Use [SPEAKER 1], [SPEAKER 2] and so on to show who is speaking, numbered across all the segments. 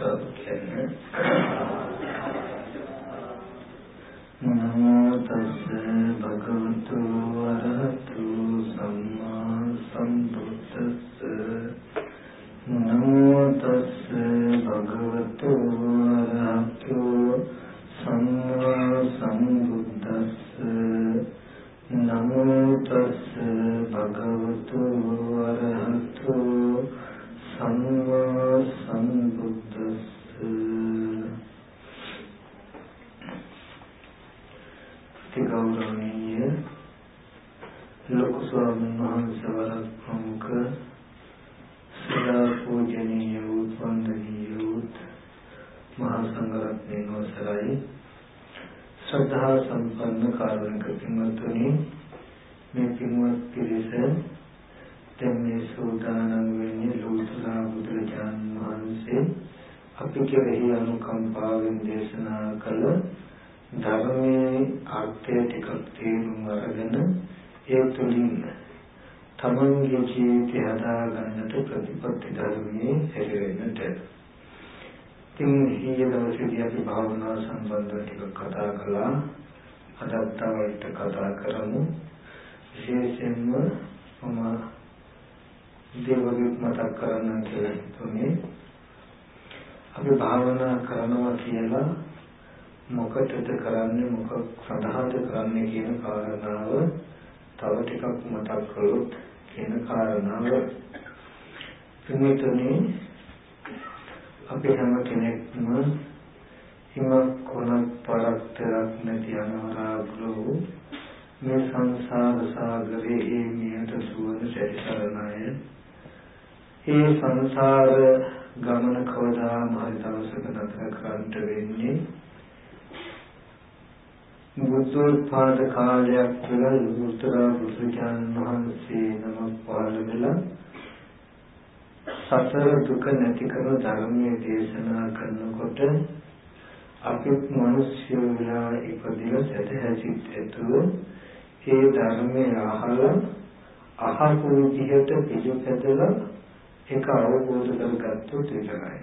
[SPEAKER 1] सब බුද්ධෝත්පාද කාලයක් තුළ උත්තර බුදුජාන වහන්සේ නමක් පහළ වෙලා සතර දුක නැති කරන ධර්මයේ දේශනා කරනකොට අපිත් මිනිස්සු වෙලා ඉපදිලා සැදැහැසිත ඇතුළු ඒ ධර්මයේ අහලා අහපු විදිහට පිළිපැදලා ඒක අවබෝධ කරගත්තොත් විතරයි.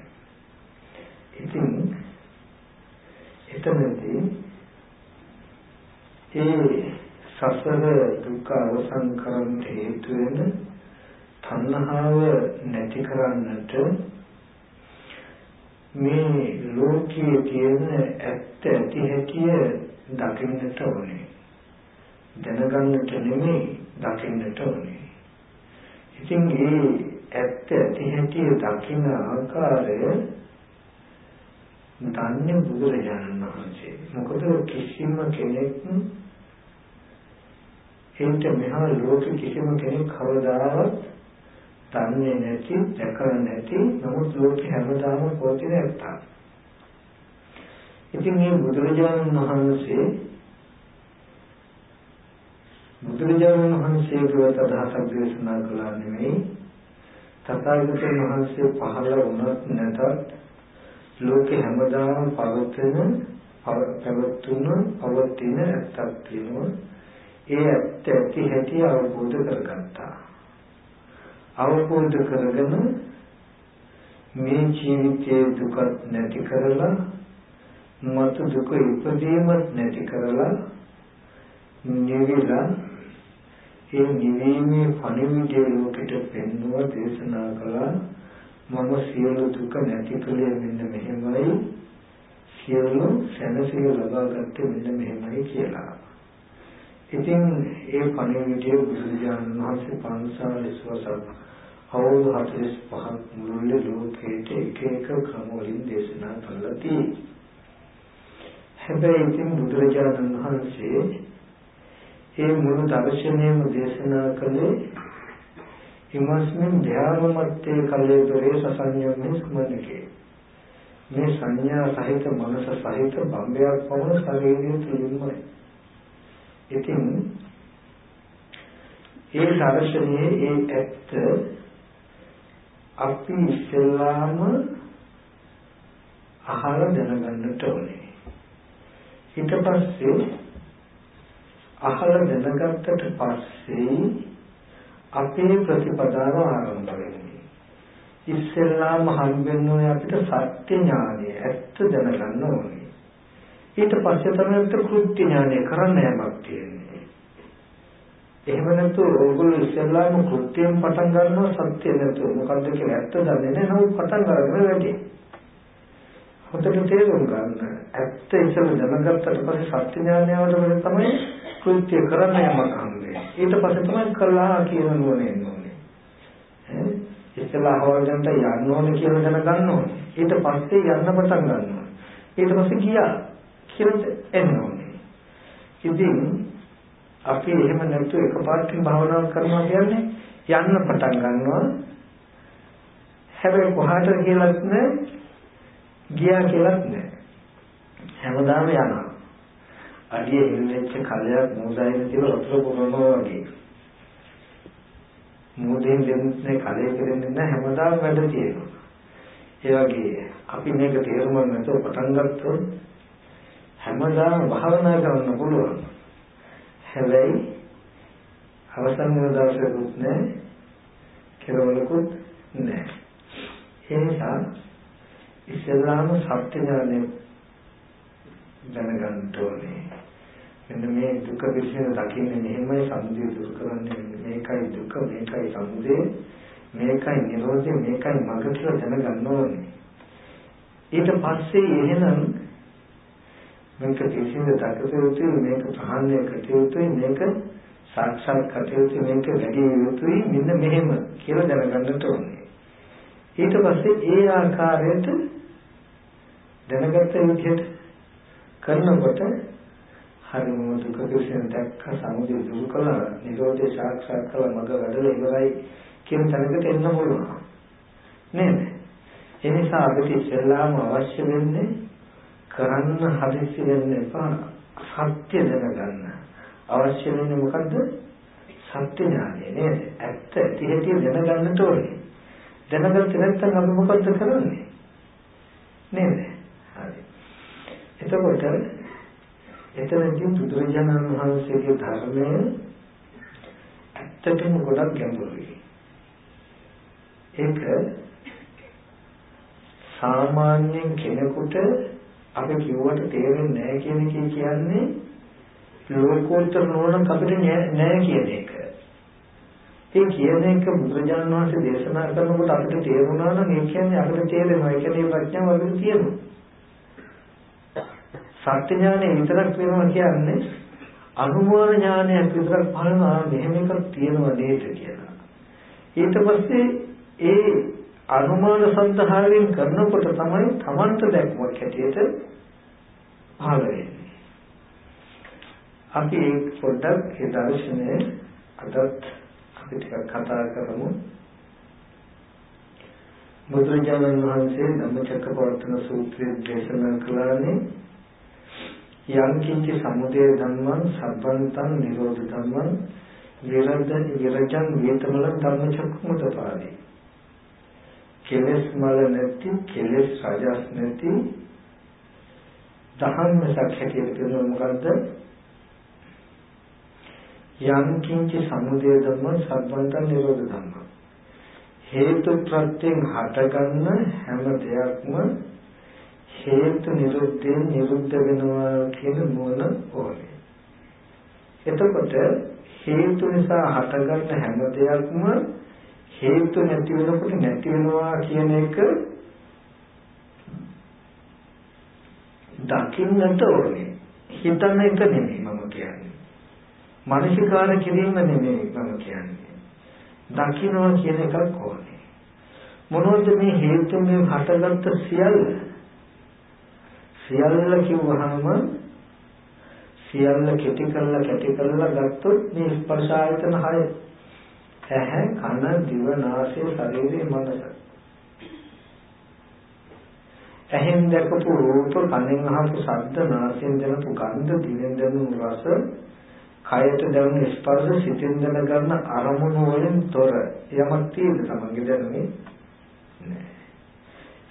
[SPEAKER 1] ඉතින් එතනදී ඒ සසර දුක අවසන් කරන්න හේතු වෙන තණ්හාව නැති කරන්නට මේ ලෝකයේ තියෙන ඇත්ත ඇති හැටිය දකින්නට ඕනේ. දැනගන්නට නෙමෙයි දකින්නට ඕනේ. ඉතින් මේ ඇත්ත ඇති හැටිය දකින්න ආකාරය දන්නේ බුදුරජාණන් වහන්සේ. මොකද කිසිම කෙනෙක් එන්ට මෙහා ලෝක කිසිම කෙනෙක් කවදාවත් දන්නේ නැති, දැකලා නැති, නමුත් ලෝකේ හැමදාම පවතින එකක්. ඉතින් මේ බුදුරජාණන් වහන්සේ බුදුරජාණන් වහන්සේගේ අදහසක් දේශනා කළා නෙමෙයි තථාගතයන් වහන්සේ පහළ වුණත් නැතත් ලෝකේ හැමදාම පවතින පැවතුන පවතින ඇත්තක් තියෙනවා ඒ ඇත්ත ඇති හැටි අවබෝධ කරගත්තා. අවබෝධ කරගෙන මේ ජීවිතයේ දුක නැති කරලා මතු දුක ඉපදීමත් නැති කරලා නිවිලා ඒ නිවීමේ පණිවිඩය ලෝකෙට පෙන්වුවා දේශනා කළා. මම සියලු දුක නැති කළේ මෙන්න මෙහෙමයි. සියලු සැනසීම ලබා ගත්තේ මෙන්න මෙහෙමයි කියලා. ඉතින් ඒ පණිවිඩය බුදුරජාණන් වහන්සේ 540 වසක් අවුරුදු 45ක් මුළුල්ලේ ලෝකයට එක එක ක්‍රම වලින් දේශනා කළා තියෙනවා. හැබැයි ඉතින් බුදුරජාණන් වහන්සේ ඒ මුළු දර්ශනයම දේශනා කළේ ඉමස්මින් ධ්‍යානමත්තේ කලේතරේ සසඤ්ඤමේ ස්මරණකේ මේ සංඥා සහිත මනස සහිත බම්බයක් පවන ශරීරය තුලින්මයි ඉතින් ඒ දර්ශනයේ ඒ ඇත්ත අපි ඉස්සෙල්ලාම අහලා දැනගන්නට ඕනේ. ඊට පස්සේ අහලා දැනගත්තට පස්සේ අපේ ප්‍රතිපදාව ආරම්භ වෙන්නේ. ඉස්සෙල්ලාම හම්බෙන්න ඕනේ අපිට සත්‍ය ඥානය ඇත්ත දැනගන්න ඕනේ. ඊට පස්සේ තමයි කෘත්‍ය ඥානය කරන්න යමක් තියෙන්නේ. එහෙම නැතු ඕගොල්ලෝ ඉස්සෙල්ලාම කෘත්‍යයෙන් පටන් ගන්නවා සත්‍ය නැතු මොකද්ද කියලා ඇත්ත දන්නේ නැහැ නමුත් පටන් ගන්න වැඩි. හොඳට තේරුම් ගන්න. ඇත්ත ඉස්සෙල්ලා දැනගත්තට පස්සේ සත්‍ය ඥානය වලට තමයි කෘත්‍ය කරන්න යමක් හම්බෙන්නේ. ඊට පස්සේ තමයි කළා කියන නුවණ එන්නේ. ඉස්සලා හොරෙන්ට යන්න ඕනේ කියලා දැනගන්න ඕනේ. ඊට පස්සේ යන්න පටන් ගන්න ඕනේ. ඊට පස්සේ ගියා කියලා එන්න ඕනේ. ඉතින් අපි එහෙම නැතුව එකපාරටින් භාවනා කරනවා කියන්නේ යන්න පටන් ගන්නවා. හැබැයි කොහාට කියලාත් නැහැ. ගියා කියලාත් නැහැ. හැමදාම යනවා. අඩිය හෙල්ලෙච්ච කලයක් මොදායින කියලා වතුර පුරනවා වගේ. මොදෙන් දෙන්නේ කලේ කරන්නේ නැහැ හැමදාම වැඩ තියෙනවා. ඒ වගේ අපි මේක තේරුම් ගන්න නැතුව පටන් ගත්තොත් හැමදාම භාවනා කරන්න පුළුවන්. හැබැයි අවසන් වෙන දවසකුත් නැහැ. කෙරවලකුත් නැහැ. ඒ නිසා ඉස්ලාම සත්‍ය ඥානය දැනගන්න ඕනේ. මෙන්න මේ දුක පිළිසින දකින්නේ මෙහෙමයි සමුදය දුරු කරන්නේ මේකයි දුක මේකයි සමුදය මේකයි නිරෝධය මේකයි මඟ කියලා දැනගන්න ඕනේ ඊට පස්සේ එහෙනම් මේක පිළිසින දකසෙුතුයි මේක ප්‍රහාණය කටයුතුයි මේක සාක්ෂාත් කටයුතු මේක වැඩි යුතුයි. මෙන්න මෙහෙම කියලා දැනගන්නට ඕනේ. ඊට පස්සේ ඒ ආකාරයට දැනගත්ත විදිහට කරනකොට හරි මම දුක විශ්ෙන් දැක්ක සමුදය දුරු කළා නිරෝධය සාක්ෂාත් කළා මග වැඩලා ඉවරයි කියන තැනකට එන්න පුළුවන්. නේද? ඒ නිසා අපිට ඉස්සෙල්ලාම අවශ්‍ය වෙන්නේ කරන්න හදිස්සි වෙන්න එපා. සත්‍ය දැනගන්න. අවශ්‍ය වෙන්නේ මොකද්ද? සත්‍ය ඥානය නේද? ඇත්ත ඇති හැටි දැනගන්නට ඕනේ. දැනගත්තේ නැත්නම් අපි මොකද්ද කරන්නේ? නේද? හරි. එතකොට එතනදී බුදුරජාණන් වහන්සේගේ ධර්මය ඇත්තටම ගොඩක් ගැඹුරුයි. ඒක සාමාන්‍යයෙන් කෙනෙකුට අපි කිව්වට තේරෙන්නේ නැහැ කියන එක කියන්නේ ලෝකෝත්තර නෝනක් අපිට නෑ කියන එක. ඒ කියන එක බුදුරජාණන් වහන්සේ දේශනා කරනකොට අපිට තේරුණා නම් ඒ කියන්නේ අපිට තේරෙනවා. ඒ කියන්නේ ප්‍රඥාව අපිට තියෙනවා. සත්‍ය ඥානය විතරක් වෙනවා කියන්නේ අනුමාන ඥානයක් විතරක් බලනවා මෙහෙම එකක් තියෙනවා නේද කියලා. ඊට පස්සේ ඒ අනුමාන සන්තහාවෙන් කරනකොට තමයි Tamanට දැක්මක් හැටියට පහළ වෙන්නේ. අපි ඒ පොඩ්ඩක් ඒ දර්ශනය අදත් අපි ටිකක් කතා කරමු. බුදුරජාණන් වහන්සේ ධම්මචක්කපවත්තන සූත්‍රයේ දේශනා කළානේ යම් කිංචි සමුදය ධම්මං සබ්බන්තං නිරෝධ ධම්මං විරද විරජං වේතමල ධම්මචක්කමුදපාදී කෙලස් මල නැති කෙලස් රජස් නැති දහම් මිසක් හැටියට කියනවා මොකද්ද යම් කිංචි සමුදය ධම්මං සබ්බන්තං නිරෝධ ධම්මං හේතු ප්‍රත්‍යයෙන් හටගන්න හැම දෙයක්ම හේතු නිරුද්ධයෙන් නිරුද්ධ වෙනවා කියන නුවණ ඕනේ. එතකොට හේතු නිසා හටගන්න හැම දෙයක්ම හේතු නැති වෙනකොට නැති වෙනවා කියන එක දකින්නට ඕනේ. හිතන එක නෙමෙයි මම කියන්නේ. මානසිකාර කිරීම නෙමෙයි මම කියන්නේ. දකින්නවා කියන එකක් ඕනේ. මොනවද මේ හේතුන්ගෙන් හටගත්ත සියල්ල සියල්ල කිව්වහම සියල්ල කෙටි කරලා කැටි කරලා ගත්තොත් මේ ස්පර්ශ ආයතන හය ඇහැ කන දිව නාසය ශරීරය මනස. ඇහෙන් දැකපු රූප කනෙන් අහපු ශබ්ද නාසයෙන් දැනපු ගන්ධ දිවෙන් දැනුණු රස කයට දැනුණු ස්පර්ශ සිතෙන් දැනගන්න අරමුණු වලින් තොර යමක් තියෙද තමන්ගේ දැනුමේ? නෑ.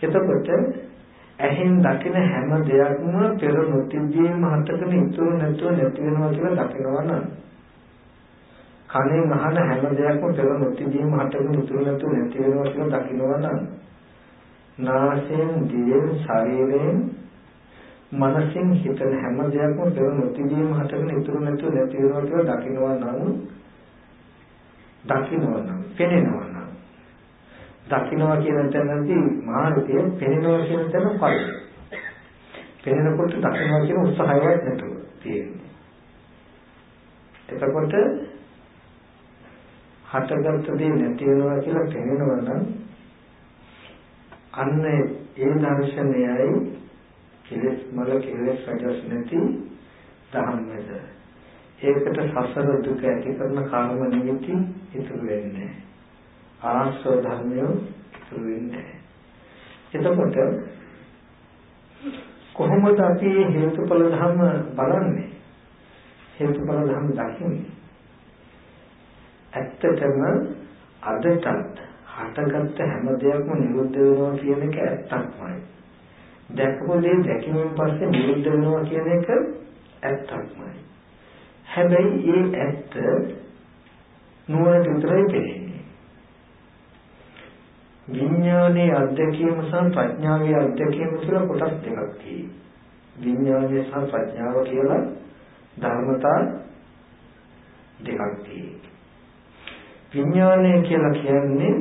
[SPEAKER 1] එතකොට ඇහෙන් දකින හැම දෙයක්ම පෙර නොතිබීම හටගෙන ඉතුරු නැතුව නැති වෙනවා කියලා දකිනවා නම් කණෙන් අහන හැම දෙයක්ම පෙර නොතිදීම හටගෙන ඉතුරු නැතුව නැති වෙනවා කියලා දකිනවා නම් නාසයෙන් දිවෙන් ශරීරයෙන් මනසින් හිතන හැම දෙයක්ම පෙර නොතිදීම හටගෙන ඉතුරු නැතුව නැති වෙනවා කියලා දකිනවා නම් දකිනවා නම් පෙනෙනවා නම්. දකිනවා කියන තැනදී මාර්ගය පෙනෙනවා කියන තැන පරිදි පෙනෙනකොට දකිනවා කියන උත්සාහයක් නැතුව තියෙන්නේ එතකොට හටගත්ත දේ නැති වෙනවා කියලා පෙනෙනවා නම් අන්න ඒ දර්ශනයයි කෙලෙස් මල කෙලෙස් රජස් නැති ධම්මද ඒකට සසර දුක ඇති කරන කර්ම නිමිති ඉතුරු වෙන්නේ ආශ්‍රව ධර්මය ඉතුරු වෙන්නේ එතකොට කොහොමද අපි හේතුඵල ධර්ම බලන්නේ? හේතුඵල ධර්ම දකින්නේ? ඇත්තටම අදටත් හටගත්ත හැම දෙයක්ම නිරුද්ධ වෙනවා කියන එක ඇත්තක්මයි. දැකපු දේ දැකීමෙන් පස්සේ නිරුද්ධ වෙනවා කියන එක ඇත්තක්මයි. හැබැයි ඒ ඇත්ත නුවණට විතරයි පෙනෙන්නේ. විඥානයේ අධ්‍යක්ීම සහ ප්‍රඥාවේ අධ්‍යක්ීම කියලා කොටස් දෙකක් තියෙනවා. විඥානය සහ ප්‍රඥාව කියලා ධර්මතා දෙකක් තියෙනවා. විඥානය කියලා කියන්නේ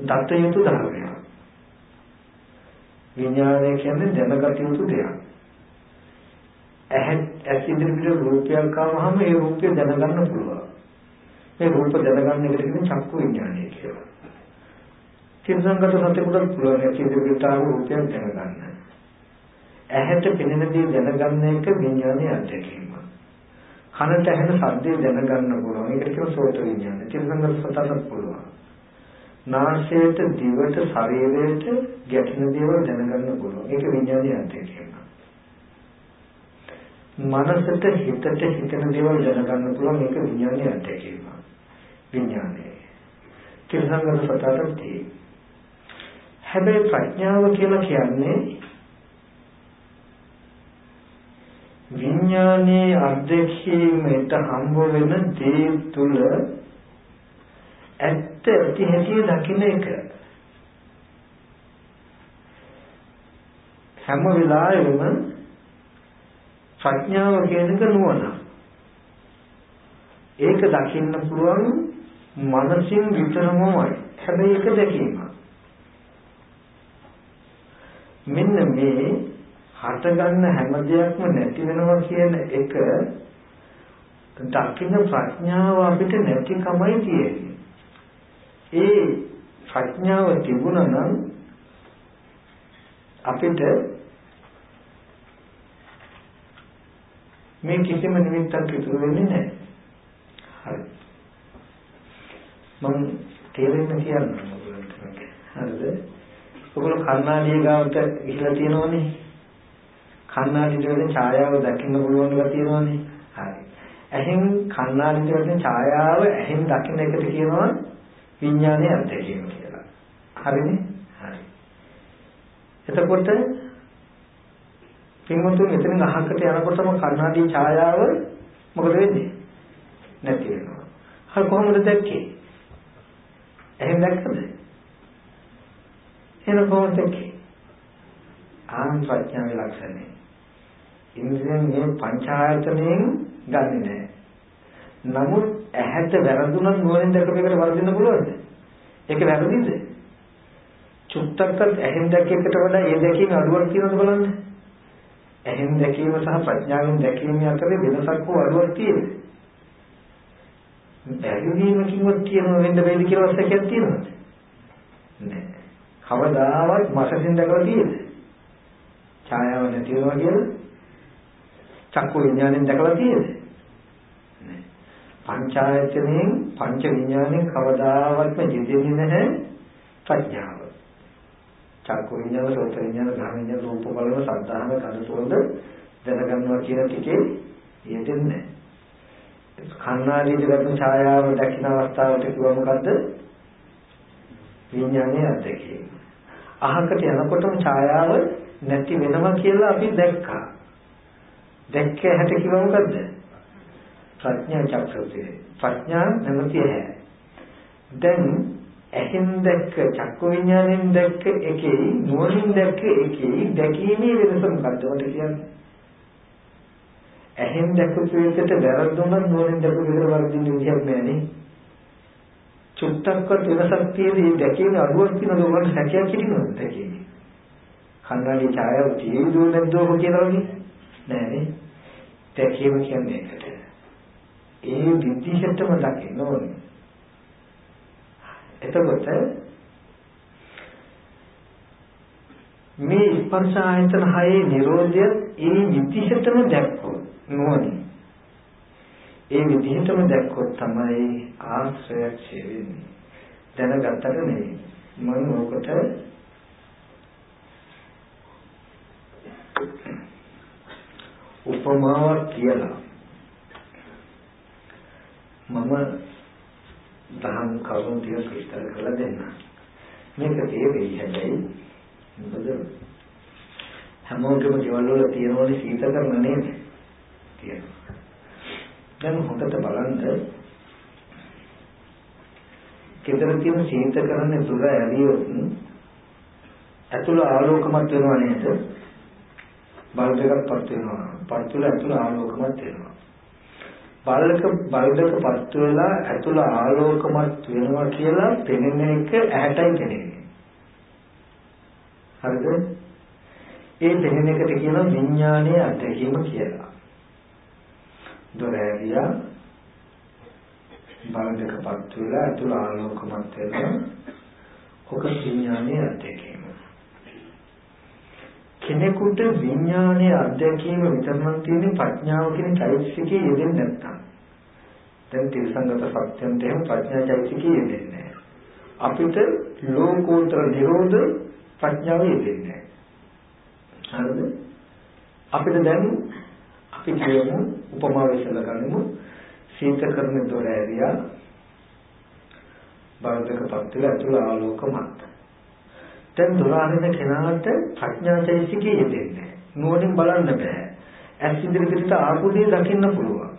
[SPEAKER 1] දත යුතු ධර්මයක්. විඥානය කියන්නේ දැනගත යුතු දෙයක්. ඇහැ ඇස් ඉදිරියට රූපයක් ආවම ඒ රූපය දැනගන්න පුළුවන්. මේ රූප දැනගන්න එකට කියන්නේ චක්කු විඥානය කියලා. තිරසංගත සත්‍යකුට පුළුවන් ඇස් ඉදිරියට ආව රූපයක් දැනගන්න. ඇහැට පෙනෙන දේ දැනගන්න එක විඥානයේ අත්දැකීම. කනට ඇහෙන ශබ්දය දැනගන්න පුළුවන්. ඒකට කියන සෝත විඥානය. තිරසංගත සතට පුළුවන්. නාසයට, දිවට, ශරීරයට ගැටෙන දේවල් දැනගන්න පුළුවන්. ඒක විඥානයේ අධ්‍යක්ෂණය. මනසට හිතට හිතන දේවල් දැනගන්න පුළුවන්. ඒක විඥානයේ අධ්‍යක්ෂණය. විඥානය. තිරසංගත සතට තියෙන්නේ. හැබැයි ප්‍රඥාව කියලා කියන්නේ විඥානයේ අධ්‍යක්ෂීමට හම්බ වෙන දේ තුල ඇත්ත ඇති හැටි දකින්න එක. හැම වෙලාවෙම ප්‍රඥාව කියනක නුවණ ඒක දකින්න පුළුවන් මනසින් විතරමයි හැබැයි ඒක දැකීම මෙන්න මේ හටගන්න හැම දෙයක්ම නැති වෙනවා කියන එක දකින්න ප්‍රඥාව අපිට නැතිකමයි තියෙන්නේ. ඒ ප්‍රඥාව තිබුණා නම් අපිට මේ කිසිම නිමිත්තක් ඉතුරු වෙන්නේ නැහැ. හරි. මම තේරෙන්න කියන්නම් ඔයගොල්ලන්ට. හරිද? ඔයගොල්ලෝ කර්ණාඩිය ගාවට ගිහිලා තියෙනවනේ. කණ්ණාඩියට වැටෙන ඡායාව දකින්න පුළුවන් කියලා තියෙනවානේ. හරි. ඇහෙන් කණ්ණාඩියට වැටෙන ඡායාව ඇහෙන් දකින්න එකට කියනවා විඥානයේ අත්දැකීම කියලා. හරිනේ? හරි. එතකොට පින්වතුන් මෙතන අහකට යනකොටම කණ්ණාඩියේ ඡායාව මොකද වෙන්නේ? නැති වෙනවා. හරි කොහොමද දැක්කේ? එහෙම දැක්කද? එහෙනම් කොහොමද දැක්කේ? ආන් ප්‍රඥාවේ ලක්ෂණය. ඉන්ද්‍රියන් මේ පංචායතනයෙන් ගන්නෙ නෑ. නමුත් ඇහැට වැරදුනත් නුවණින් දැකපේකට වරදින්න පුළුවන්ද? ඒක වැරදිද? චුත්තක්වත් ඇහෙන් දැකේකට වඩා ඒ දැකීම අඩුවක් කියනද බලන්න. ඇහෙන් දැකීම සහ ප්‍රඥාවෙන් දැකීම අතර වෙනසක් හෝ අඩුවක් තියෙනවා. බැරිවීමකින්වත් කියන වෙන්න බැරි කියලා වස්තකයක් තියෙනවද? නෑ. කවදාවත් මාසෙන් දැකලා තියෙද? ඡායාව නැති වෙනවා කියලා චක්කු විඥාණයෙන් දැකලා තියෙද? නෑ. පංචායතනෙන් පංච විඥාණයෙන් කවදාවත්ම ජීදෙන්නේ නැහැ ප්‍රඥාව. චක්කු විඥාන, සෝත විඥාන, ධම්ම විඥාන, රූප බලන සද්ධාන කනසෝද දැනගන්නවා කියන ටිකේ යෙදෙන්නේ නැහැ. කන්නාඩියට ගන්න ඡායාව දකින්න අවස්ථාවට කිව්ව මොකද්ද? විඥානයේ අධ්‍යක්ෂය. අහකට යනකොටම ඡායාව නැති වෙනවා කියලා අපි දැක්කා. දැක්ක හැට කිව්ව මොකද්ද? ප්‍රඥා චක්‍රය. ප්‍රඥා නැමැති ඇහැ. දැන් ඇහෙන් දැක්ක චක්කු විඥාණයෙන් දැක්ක එකේ නුවණින් දැක්ක එකේ දැකීමේ වෙනස මොකක්ද මට කියන්න. ඇහෙන් දැක්ක ප්‍රේතයට වැරදුනොත් නුවණින් දැක්ක විතර වරදින්න විදියක් නෑනේ. චුට්ටක්වත් වෙනසක් තියෙන්නේ දැකීමේ අඩුවක් තියෙන දුරට හැකියාවක් හිටිනවද දැකීමේ. කන්නාඩි ඡායාව තියෙන්නේ නැද්දෝ කියලා වගේ නෑනේ. දැකීම කියන්නේ ඒකට. ඒ විදිහටම දකින්න ඕනේ. එතකොට මේ ස්පර්ශ ආයතන හයේ Nirodha ඒ විදිහටම දැක්කොත් නුවණින් ඒ විදිහටම දැක්කොත් තමයි ආශ්‍රයක් වෙන්නේ දැනගත්තට නෙවෙයි මම ඕකට උපමාවක් කියලා මම දහම් කරුණු ටික විස්තර කරලා දෙන්න. මේක තේරෙයි හැබැයි මොකද හැමෝගෙම ගෙවල් වල තියෙනවනේ සීතකරණ නේද? තියෙනවා. දැන් හොඳට බලන්න කෙතර තියෙන සීතකරණ දුර ඇරියොත් ඇතුළ ආලෝකමත් වෙනවා නේද? බල්බ් එකක් පත් වෙනවා. පත් වෙලා ඇතුළ ආලෝකමත් වෙනවා. බල්ලක බල්බක පත් වෙලා ඇතුළ ආලෝකමත් වෙනවා කියලා පෙනෙන එක ඇහැටයි පෙනෙන්නේ. හරිද? ඒ පෙනෙන එකට කියනවා විඥානයේ අත්දැකීම කියලා. දොර ඇරියා බල්බක පත් වෙලා ඇතුළ ආලෝකමත් වෙනවා. ඔක විඥානයේ අත්දැකීම. කෙනෙකුට විඥානයේ අධ්‍යක්ීම විතරක් තියෙන ප්‍රඥාව කියන චෛතසිකයේ යෙදෙන්නේ නැත්තම්. දැන් තිරසංගත සත්‍යන්ට එහෙම ප්‍රඥා චෛතසිකයේ යෙදෙන්නේ අපිට ලෝකෝත්තර නිරෝධ ප්‍රඥාව යෙදෙන්නේ හරිද? අපිට දැන් අපි කියමු උපමා විසල ගනිමු. සීත කරන දොර ඇරියා බාහිරක පත්තිල ඇතුළ ආලෝකමත්. දැන් දොර අරින කෙනාට ප්‍රඥාචෛසිකේ යෙදෙන්නේ නුවණින් බලන්න බෑ. ඇස් ඉදිරියට ආපු දේ දකින්න පුළුවන්.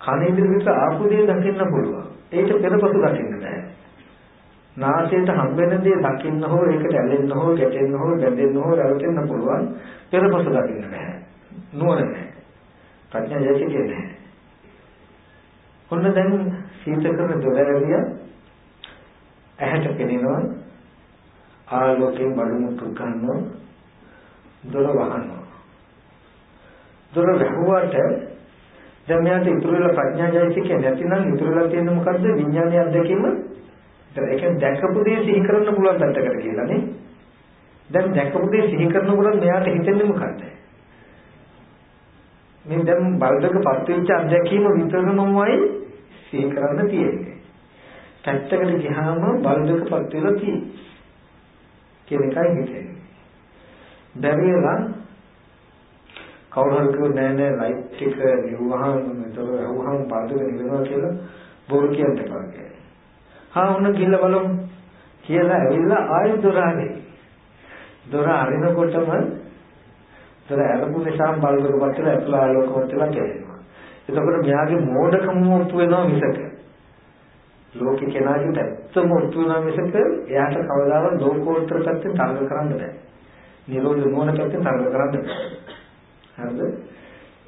[SPEAKER 1] කන ඉදිරියට ආපු දේ දකින්න පුළුවන්. ඒක පෙරපසු දකින්න බෑ. නාසයට හම්බෙන දේ දකින්න හෝ ඒකට ඇලෙන්න හෝ ගැටෙන්න හෝ බැඳෙන්න හෝ රැවටෙන්න පුළුවන්. පෙරපසු දකින්න බෑ. නුවණ නෑ. ප්‍රඥාචෛසිකේ නෑ. ඔන්න දැන් සීත කරන දොරැරිය ඇහැට පෙනෙනවා ආලෝකයෙන් බඩමුතු ගන්නවා දොර වහනවා. දොර වැහුවට දැන් මෙයාට ඉතුරු වෙලා ප්‍රඥාජයසිකේ නැතිනම් ඉතුරු වෙලා තියෙන මොකද්ද? විඥානයේ අත්දැකීම ඒ කියන්නේ දැකපු දේ සිහි කරන්න පුළුවන් තත්ත්වයකට කියලා නේ. දැන් දැකපු දේ සිහි කරනකොට මෙයාට හිතෙන්නේ මොකද්ද? මේ දැන් බල්දක පත්වෙච්ච අත්දැකීම විතරමමයි සිහි කරන්න තියෙන්නේ. පැත්තකට ගියාම බල්දක පත් වෙලා තියෙන්නේ. කියන එකයි හිතෙන්නේ. බැරි වෙලා කවුරු හරි කිව්ව නෑ නෑ ලයිට් එක නිවහම මෙතන වහුවහම පාදක නිවෙනවා කියලා බොරු කියන්න එපා කියලා. හා ඔන්න ගිහලා බලමු කියලා ඇවිල්ලා ආයෙ දොර ආවේ. දොර අරිනකොටම දොර අරපු නිසා බලවක පස්සට ඇතුළ ආලෝකවත් වෙලා කියනවා. එතකොට මෙයාගේ මෝඩකම ඔප්පු වෙනවා මිසක ලෝකේ කෙනාගේ ඇත්තම ඔත්තු වෙනා මිසක එයාට කවදාවත් ලෝකෝත්තර පැත්තෙන් තරඟ කරන්න බෑ. නිරෝධ නුවණ පැත්තෙන් තරඟ කරන්න බෑ. හරිද?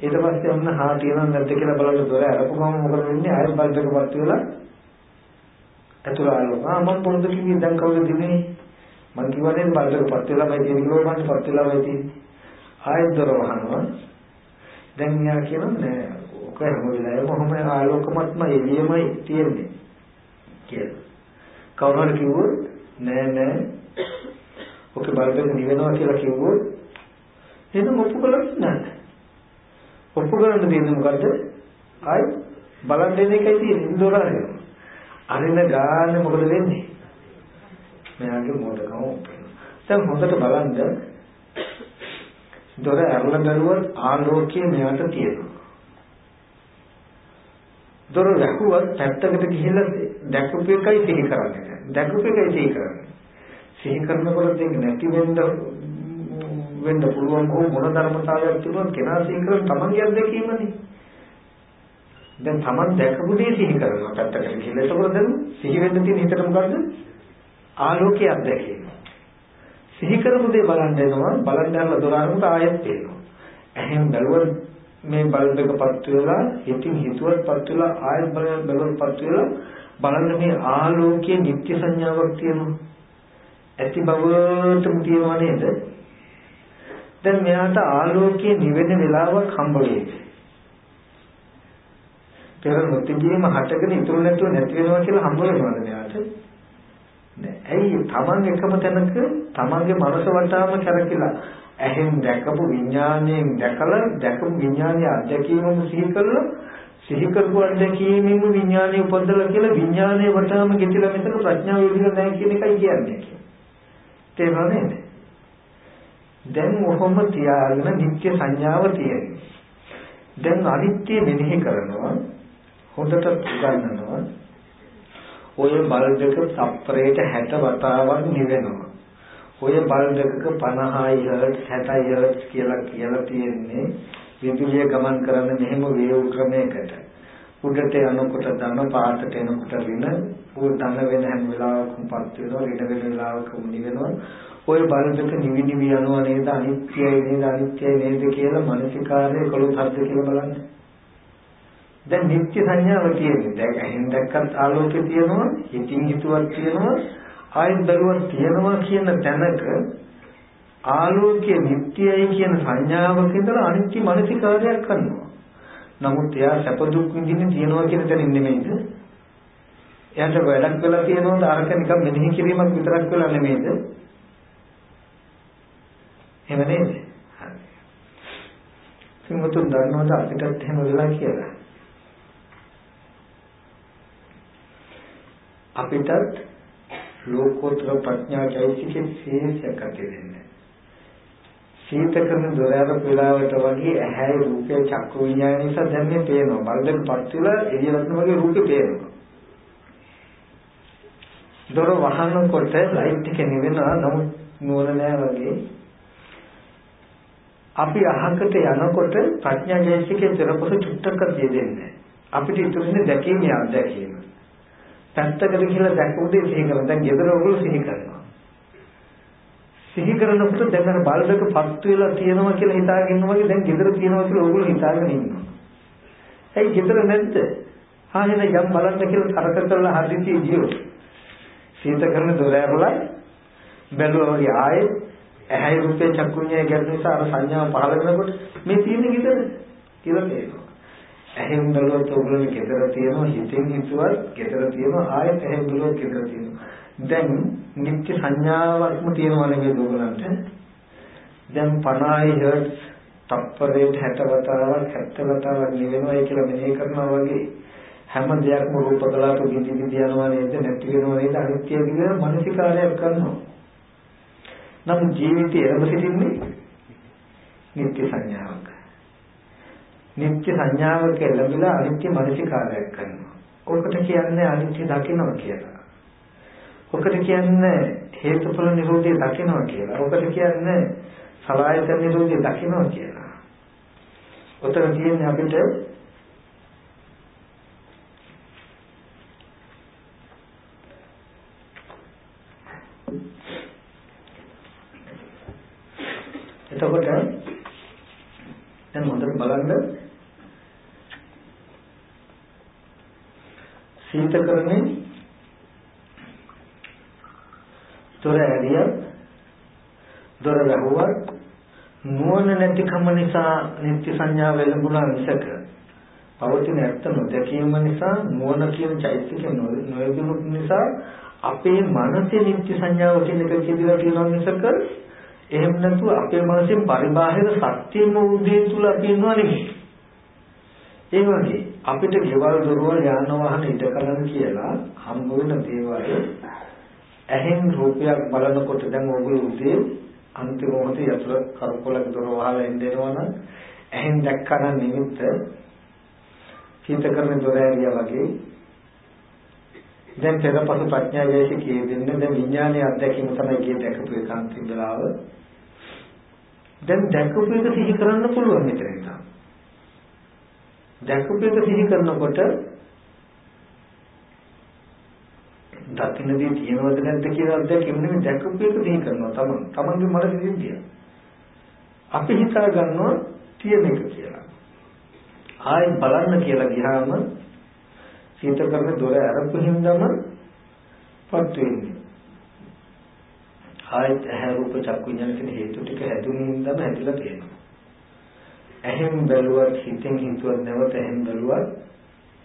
[SPEAKER 1] ඊට පස්සේ ඔන්න හා තියෙනවද නැද්ද කියලා බලන්න දොර අරපු ගමන් මොකද වෙන්නේ? ආයෙත් බල්දකපත් වෙලා අතුල ආලෝකා මම පොරොන්දු කිව්වේ දැන් කවුද දිනේ? මං කිව්වනේ බල්දකපත් වෙලා මම තියෙන කිලෝ මං පත් වෙලා මම තියෙන්නේ. ආයෙත් දොර වහනවා. දැන් මෙයා කියනවා නෑ ඔක හැම වෙලාවෙම කොහොම ආලෝකමත්ම එළියමයි තියෙන්නේ. කියලා. කවුරු හරි කිව්වොත් නෑ නෑ ඔක බලපෑම නිවෙනවා කියලා කිව්වොත් එහෙනම් ඔප්පු කළොත් නෑ. ඔප්පු කරන්න තියෙන්නේ මොකද්ද? ආයි බලන් දෙන එකයි තියෙන්නේ ඉන්දෝරාරේ. අරින ගානේ මොකද වෙන්නේ? මෙයාගේ මොඩකම ඔප්පෙනවා. දැන් හොඳට බලන්න දොර ඇරලා බැලුවොත් ආලෝකය මෙයාට තියෙනවා. දොර වැහුවත් පැත්තකට ගිහිල්ලා දැකපු එකයි සිහි කරන්නේ. දැකපු එකයි සිහි කරන්නේ. සිහි කරනකොට දෙන්නේ නැති වෙන්න වෙන්න පුළුවන් කොහොම මොන ධර්මතාවයක් තිබුණත් කෙනා සිහි කරන තමන්ගේ අත්දැකීමනේ. දැන් Taman දැකපු දේ සිහි කරනවා පැත්තකට කියලා. එතකොට දැන් සිහි වෙන්න තියෙන හිතට මොකද්ද? ආලෝකයේ අත්දැකීම. සිහි කරපු දේ බලන්න එනවා බලන්න යන දොර අරමුණට ආයෙත් පේනවා. එහෙන් බැලුවොත් මේ බල්බ් එකපත් වෙලා හිතින් හිතුවත්පත් වෙලා ආයෙත් බලන බැලුවත්පත් වෙලා බලන්න මේ ආලෝකයේ නිත්‍ය සංඥාවක් තියෙනවා. ඇති බවටම තියෙනවා නේද? දැන් මෙයාට ආලෝකයේ නිවෙන වෙලාවක් හම්බ වෙයි. පෙර නොතිබීම හටගෙන ඉතුරු නැතුව නැති වෙනවා කියලා හම්බ වෙනවද මෙයාට? නෑ. ඇයි තමන් එකම තැනක තමන්ගේ මනස වටාම කරකිලා ඇහෙන් දැකපු විඥාණයෙන් දැකලා දැකපු විඥානයේ අත්දැකීමම සිහි කරලා සිහි කරපු අත්දැකීමෙන්ම විඥානය උපදලා කියලා විඥානයේ වටාම ගෙතිලා මෙතන ප්‍රඥාව යොදලා නැහැ කියන එකයි කියන්නේ. තේරුණා නේද? දැන් ඔහොම තියාගෙන නිත්‍ය සංඥාව තියෙනවා. දැන් අනිත්‍ය මෙනෙහි කරනවා හොඳට උගන්වනවා. ඔය බල්බ් එක තප්පරයට 60 වතාවක් නිවෙනවා. ඔය බල්බ් එකක 50යි හර්ට්ස් 60යි හර්ට්ස් කියලා කියලා තියෙන්නේ විදුලිය ගමන් කරන මෙහෙම වේව් ක්‍රමයකට. උඩට යනකොට ධන පාටට එනකොට ඍණ උඩ ධන වෙන හැම වෙලාවකම පත් වෙනවා ඍණ වෙන වෙලාවකම නිවෙනවා ඔය බලදක නිවි නිවි යනවා නේද අනිත්‍යයි නේද අනිත්‍යයි නේද කියලා මානසිකාරය කළොත් හද්ද කියලා බලන්න. දැන් නිත්‍ය සංඥාව තියෙන්නේ. දැන් ඇහෙන් දැක්කත් ආලෝකය තියෙනවා, හිතින් හිතුවක් තියෙනවා, ආයෙත් බැලුවක් තියෙනවා කියන තැනක ආලෝකයේ නිට්ටයයි කියන සංඥාවක ඉඳලා අනිත්‍ය මානසිකාරයක් කරනවා. නමුත් එයා සැප දුක් විඳින්න තියනවා කියන තැනින් නෙමෙයිද? එයාට වැඩක් වෙලා තියෙනවද අරක නිකන් මෙනෙහි කිරීමක් විතරක් වෙලා නෙමෙයිද? එහෙම නේද? හරි. සිංහතුන් දන්නවද අපිටත් එහෙම වෙලා කියලා? අපිටත් ලෝකෝත්තර ප්‍රඥා චෛතසිකයේ ශේෂයක් ඇති වෙන්නේ. සීත කරන දොරයක වෙලාවට වගේ ඇහැයි රූපේ චක්කු විඤ්ඤාණය නිසා දැන් මේ පේනවා. බල්දකපත් වෙලා එළියට වගේ රූපේ පේනවා. දොර වහනකොට ලයිට් එක නිවෙනවා නමුත් නුවණ නැහැ වගේ අපි අහකට යනකොට ප්‍රඥා ජයසිකේ දරපොස චුට්ටක් දෙන්නේ අපිට ඉතුරුනේ දැකීමේ අත්දැකීම. පැත්තකට කියලා දැක්කුනේ සිහි කරන. දැන් ගෙදර ඔයගොල්ලෝ සිහි කරනවා. සිහි කරනකොට දැන් අර බල්බක පත්තු වෙලා තියෙනවා කියලා හිතාගෙන ඉන්නවා වගේ දැන් ගෙදර තියෙනවා කියලා ඔයගොල්ලෝ හිතාගෙන ඉන්නවා. ඇයි ගෙදර නැද්ද? ආ එහෙනම් යම් බලන්න කියලා තරක කරලා හදිසියේ ගියෝ. සීත කරන දොර ඇරලා බැලුවා වගේ ආයේ ඇහැයි රූපේ චක්කුඤ්ඤය ගැන නිසා අර සංඥාව පහළ වෙනකොට මේ තියෙන්නේ ගෙදර කියලා තේරෙනවා. ඇහෙන් බලවත් ඔයගොල්ලෝ ගෙදර තියෙනවා හිතෙන් හිතුවත් ගෙදර තියෙනවා ආයෙත් ඇහෙන් බලවත් ගෙදර තියෙනවා. දැන් නිත්‍ය සංඥාවක්ම තියෙනවා නෙවෙයි ඔයගොල්ලන්ට. දැන් 50 හර්ට්ස් තප්පරයට 60 වතාවක් 70 වතාවක් නිවෙනවා කියලා මෙහෙ කරනවා වගේ හැම දෙයක්ම රූප කලාප ගිනි ගිනි යනවා නේද නැති වෙනවා නේද අනිත්‍ය කියන මානසිකාරයක් කරනවා. නමුත් ජීවිතයේ එළඹ සිටින්නේ නිත්‍ය සංඥාවක. නිත්‍ය සංඥාවක එළඹිලා අනිත්‍ය මනසිකාරයක් කරනවා. ඔකට කියන්නේ අනිත්‍ය දකිනවා කියලා. ඔකට කියන්නේ හේතුඵල නිරෝධය දකිනවා කියලා. ඔකට කියන්නේ සලආයතන නිරෝධය දකිනවා කියලා. ඔතන තියෙන්නේ අපිට එතකොට දැන් හොඳට බලන්න සීත කරන්නේ දොර ඇරිය දොර වැහුවත් නුවණ නැතිකම නිසා නිත්‍ය සංඥා වෙලඹුණා මිසක පවතින ඇත්ත නොදැකීම නිසා නුවණ කියන චෛත්‍යක නොයදුණු නිසා අපේ මනසේ නිත්‍ය සංඥාව කියන එක කියදලා තියෙනවා මිසක එහෙම නැතුව අපේ මනසෙන් පරිබාහිර සත්‍යම උදේ තුල අපි ඉන්නවා නෙමෙයි. ඒ වගේ අපිට ගෙවල් දොරවල් යාන වාහන ඉද කරන්න කියලා හම්බ වෙන දේවල් ඇහෙන් රූපයක් බලනකොට දැන් ඕගොල්ලෝ උදේ අන්තිම මොහොතේ යතුරු කරකොලක දොර වහලා එන්නෙනවා නම් ඇහෙන් දැක්කම නිමිත්ත හිත කරන දොර ඇරියා වගේ. දැන් පෙරපසු ප්‍රඥා වේශිකයේ දෙන්නේ. දැන් විඥානයේ අත්දැකීම තමයි කිය දැකපු ඒකාන්තික බලාව දැන් දැකපු එක සිහි කරන්න පුළුවන් මෙතන ඉඳන්. දැකපු එක සිහි කරනකොට දකින්නදී තියෙනවද නැද්ද කියලා අත්දැකීම නෙමෙයි දැකපු එක සිහි කරනවා තමන්. තමන්ගේ මනසේ සිද්ධිය. අපි හිතා ගන්නවා තියෙන එක කියලා. ආයි බලන්න කියලා ගියාම සීත කරන දොර අරපු හින්දාම පත් වෙන්නේ. ආයත් ඇහැ රූප චක්කු විඤ්ඤාණ කියන හේතු ටික හැදුනින් ඉඳන් හැදිලා තියෙනවා. ඇහෙන් බැලුවත් හිතෙන් හිතුවත් නැවත ඇහෙන් බැලුවත්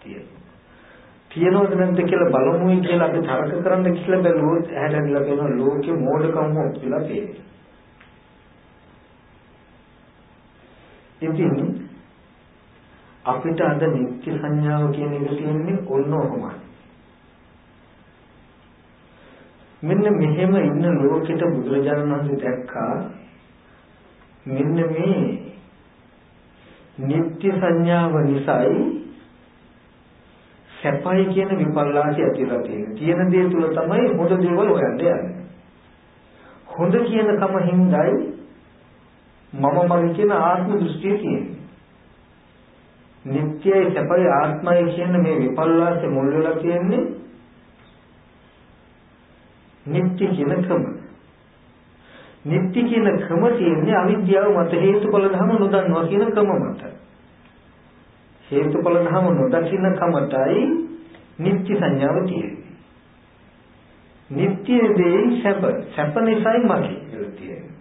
[SPEAKER 1] තියෙනවා. තියනවද නැද්ද කියලා බලමුයි කියලා අපි තරක කරන්න කියලා බැලුවොත් ඇහැට ඇදලා පේන ලෝකෙ මෝඩකම් හොත්ලා තියෙනවා. ඉතින් අපිට අද නිත්‍ය සංඥාව කියන එක තියෙන්නේ ඔන්න ඔහොමයි. මෙන්න මෙහෙම ඉන්න ලෝකෙට බුදුරජාණන් වහන්සේ දැක්කා මෙන්න මේ නිත්‍ය සංඥාව නිසායි සැපයි කියන විපල්ලාසය ඇතිලා තියෙන්නේ. තියෙන දේ තුල තමයි හොඳ දේවල් හොයන්න යන්නේ. හොඳ කියන කම හිඳයි මම මගේ කියන ආත්ම දෘෂ්ටිය තියෙන්නේ. නිත්‍යයි සැපයි ආත්මයි කියන මේ විපල්ලාසෙ මුල් වෙලා තියෙන්නේ නිත්‍ය කියන ක්‍රම. නිත්‍ය කියන ක්‍රම තියෙන්නේ අවිද්‍යාව මත හේතුඵල ධම නොදන්නවා කියන ක්‍රම මත. හේතුඵල ධම නොදකින්න කමතයි නිත්‍ය සංඥාව තියෙන්නේ. නිත්‍ය දේ සැප සැප නිසායි මගේ කියලා තියෙන්නේ.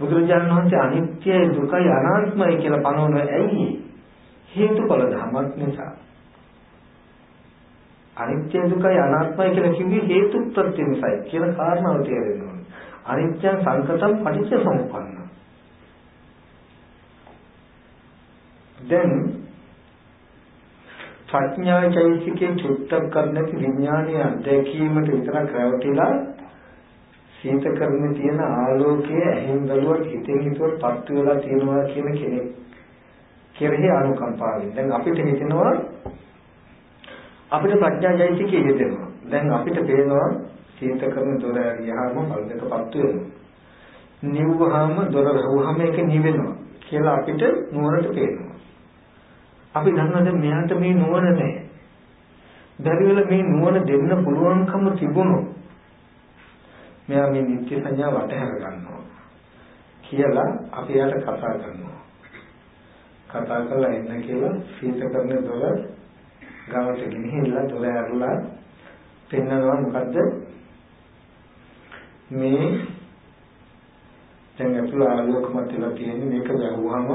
[SPEAKER 1] බුදුරජාණන් වහන්සේ අනිත්‍යයි දුකයි අනාත්මයි කියලා පනවන ඇයි හේතුඵල ධමයක් නිසා. අනිත්‍ය දුකයි අනාත්මයි කියලා කිව්වේ හේතු ප්‍රත්‍ය නිසායි කියන කාරණාව තේරෙන්න ඕනේ. අනිත්‍ය සංකතම් පටිච්ච සමුප්පන්න. දැන් ප්‍රඥා චෛසිකේ චුත්තක් කරන්නති විඥානීය අධ්‍යක්ීමට විතරක් රැවටිලා සීත කරන්නේ තියෙන ආලෝකයේ ඇහෙන් බැලුවත් හිතෙන් හිතුවත් පත්තු වෙලා තියෙනවා කියන කෙනෙක් කෙරෙහි අනුකම්පාවෙන්. දැන් අපිට හිතෙනවා අපිට ප්‍රඥා චෛසිකේ යෙදෙනවා දැන් අපිට පේනවා සීත කරන දොර ගියාම බල්දක පත්තු වෙනවා. නිව්වහම දොර වහුවහම ඒක නිවෙනවා කියලා අපිට නුවරට පේනවා. අපි දන්නවා දැන් මෙයාට මේ නුවණ නැහැ. බැරි වෙලා මේ නුවණ දෙන්න පුළුවන්කම තිබුණොත් මෙයා මේ නිත්‍ය සංඥා වටහැර ගන්නවා කියලා අපි යාට කතා කරනවා. කතා කරලා එන්න කියලා සීත කරන දොර ගාවට ගෙනහිල්ලා දොර ඇරලා පෙන්නනවා මොකද්ද මේ දැන් අපල ආලෝකමත් වෙලා තියෙන්නේ මේක වැහුවාම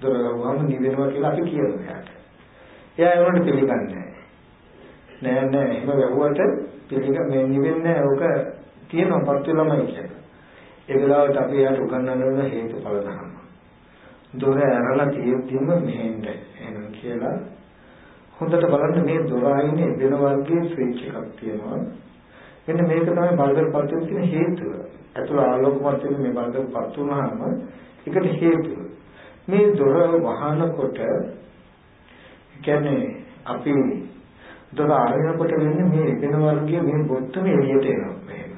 [SPEAKER 1] දොර ගහුවාම නිවෙනවා කියලා අපි කියනවා එයාට. එයා ඒවට පිළිගන්නේ නෑ. නෑ නෑ එහෙම වැහුවට පිළිග මේ නිවෙන්නේ නෑ. ඕක තියෙනවා පත් වෙලාමයි කියලා. ඒ වෙලාවට අපි එයාට උගන්වන්න හේතුඵල ධර්ම. දොර ඇරලා තියෙද්දිම මෙහෙන්න එනවා කියලා හොඳට බලන්න මේ දොර අයිනේ වෙන වර්ගයේ ස්විච් එකක් තියෙනවා. මෙන්න මේක තමයි බල්බරපත් වෙන තියෙන හේතුව. අතුල ආලෝකමත් වෙන මේ බල්බරපත් වුණාම ඒකට හේතුව. මේ දොර වහනකොට කියන්නේ අපි දොර අරගෙනකොට වෙන්නේ මේ එකින වර්ගයේ මේ බොත්තම එළියට එනවා මෙහෙම.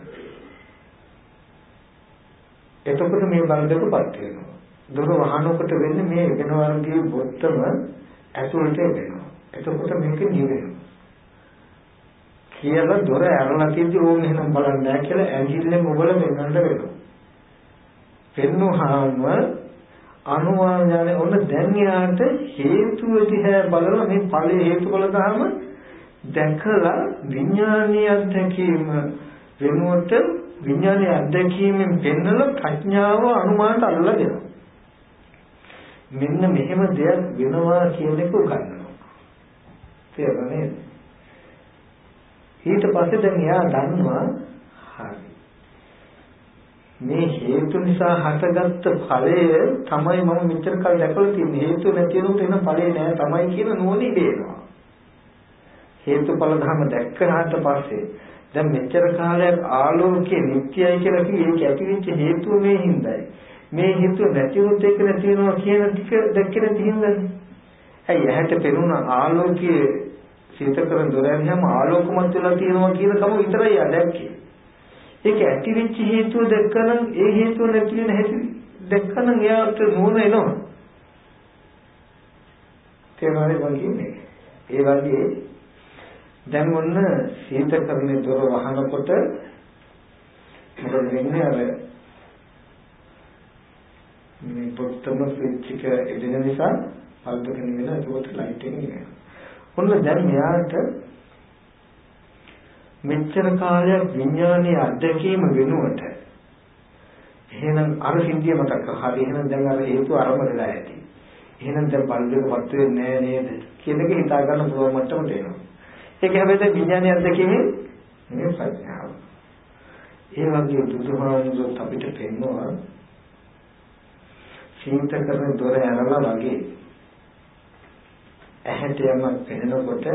[SPEAKER 1] එතකොට මේ බල්දකපත් වෙනවා. දොර වහනකොට වෙන්නේ මේ එකින වර්ගයේ බොත්තම ඇතුළට එනවා. එතකොට මේක නිවෙනවා. කියලා දොර ඇරලා තියෙද්දි ඕම එහෙනම් බලන්න නැහැ කියලා ඇඟිල්ලෙන් ඔබල වෙනන්න වෙනවා. පෙන්නුවාම අනුමාන ඥානය ඔන්න දැන් යාට හේතුව දිහා බලලා මේ ඵලයේ හේතු බල ගහම දැකලා විඥානීය අත්දැකීම වෙනුවට විඥානීය අත්දැකීමෙන් පෙන්නලා ප්‍රඥාව අනුමානට අල්ලලා දෙනවා. මෙන්න මෙහෙම දෙයක් වෙනවා කියන එක උගන්වනවා. තේරුණා නේද? ඊට පස්සේ දැන් එයා දන්නවා හරි මේ හේතු නිසා හටගත්ත ඵලය තමයි මම මෙච්චර කල් දැකලා තියෙන්නේ. හේතු නැතිනොත් එන ඵලය නෑ තමයි කියන නුවණ ඉදේනවා හේතුඵල ධර්ම දැක්කහට පස්සේ දැන් මෙච්චර කාලයක් ආලෝකයේ නිට්ටයයි කියලා කිව්වේ ඒක ඇතිවෙච්ච හේතුව මේ හින්දායි. මේ හේතුව නැතිවොත් ඒක නැති වෙනවා කියන ටික දැක්කේ නැති හින්දානේ. ඇයි ඇහැට පෙනුන ආලෝකයේ සිත කරන දොර ඇරියාම ආලෝකමත් වෙලා තියෙනවා කියන කම විතරයි ආ දැක්කේ ඒක ඇති වෙච්ච හේතුව දැක්කනම් ඒ හේතුව නැති වෙන හැටි දැක්කනම් එයාට නුවණ එනවා. තේරෙනවද මම කියන්නේ? ඒ වගේ දැන් ඔන්න සීතකරණේ දොර වහනකොට මොකද වෙන්නේ අර මේ පොත්තම ස්විච් එක එදෙන නිසා බල්බ් එක නිවෙලා ඒකට ලයිට් එක නිවෙනවා. ඔන්න දැන් මෙයාට මෙච්චර කාලයක් විඥානයේ අත්දැකීම වෙනුවට එහෙනම් අර සිද්ධිය මතක් කරා. හරි එහෙනම් දැන් අර හේතු අරම වෙලා ඇති. එහෙනම් දැන් බල්බ් එක පත් වෙන්නේ නෑ නේද? කියන එක හිතා ගන්න පුළුවන් මට්ටමට එනවා. ඒක හැබැයි දැන් විඥානයේ අත්දැකීමේ මේ ප්‍රඥාව. ඒ වගේ බුදුහාමුදුරුවෝ අපිට පෙන්වනවා සීත කරන දොර ඇරලා වගේ ඇහැට යමක් පෙනෙනකොට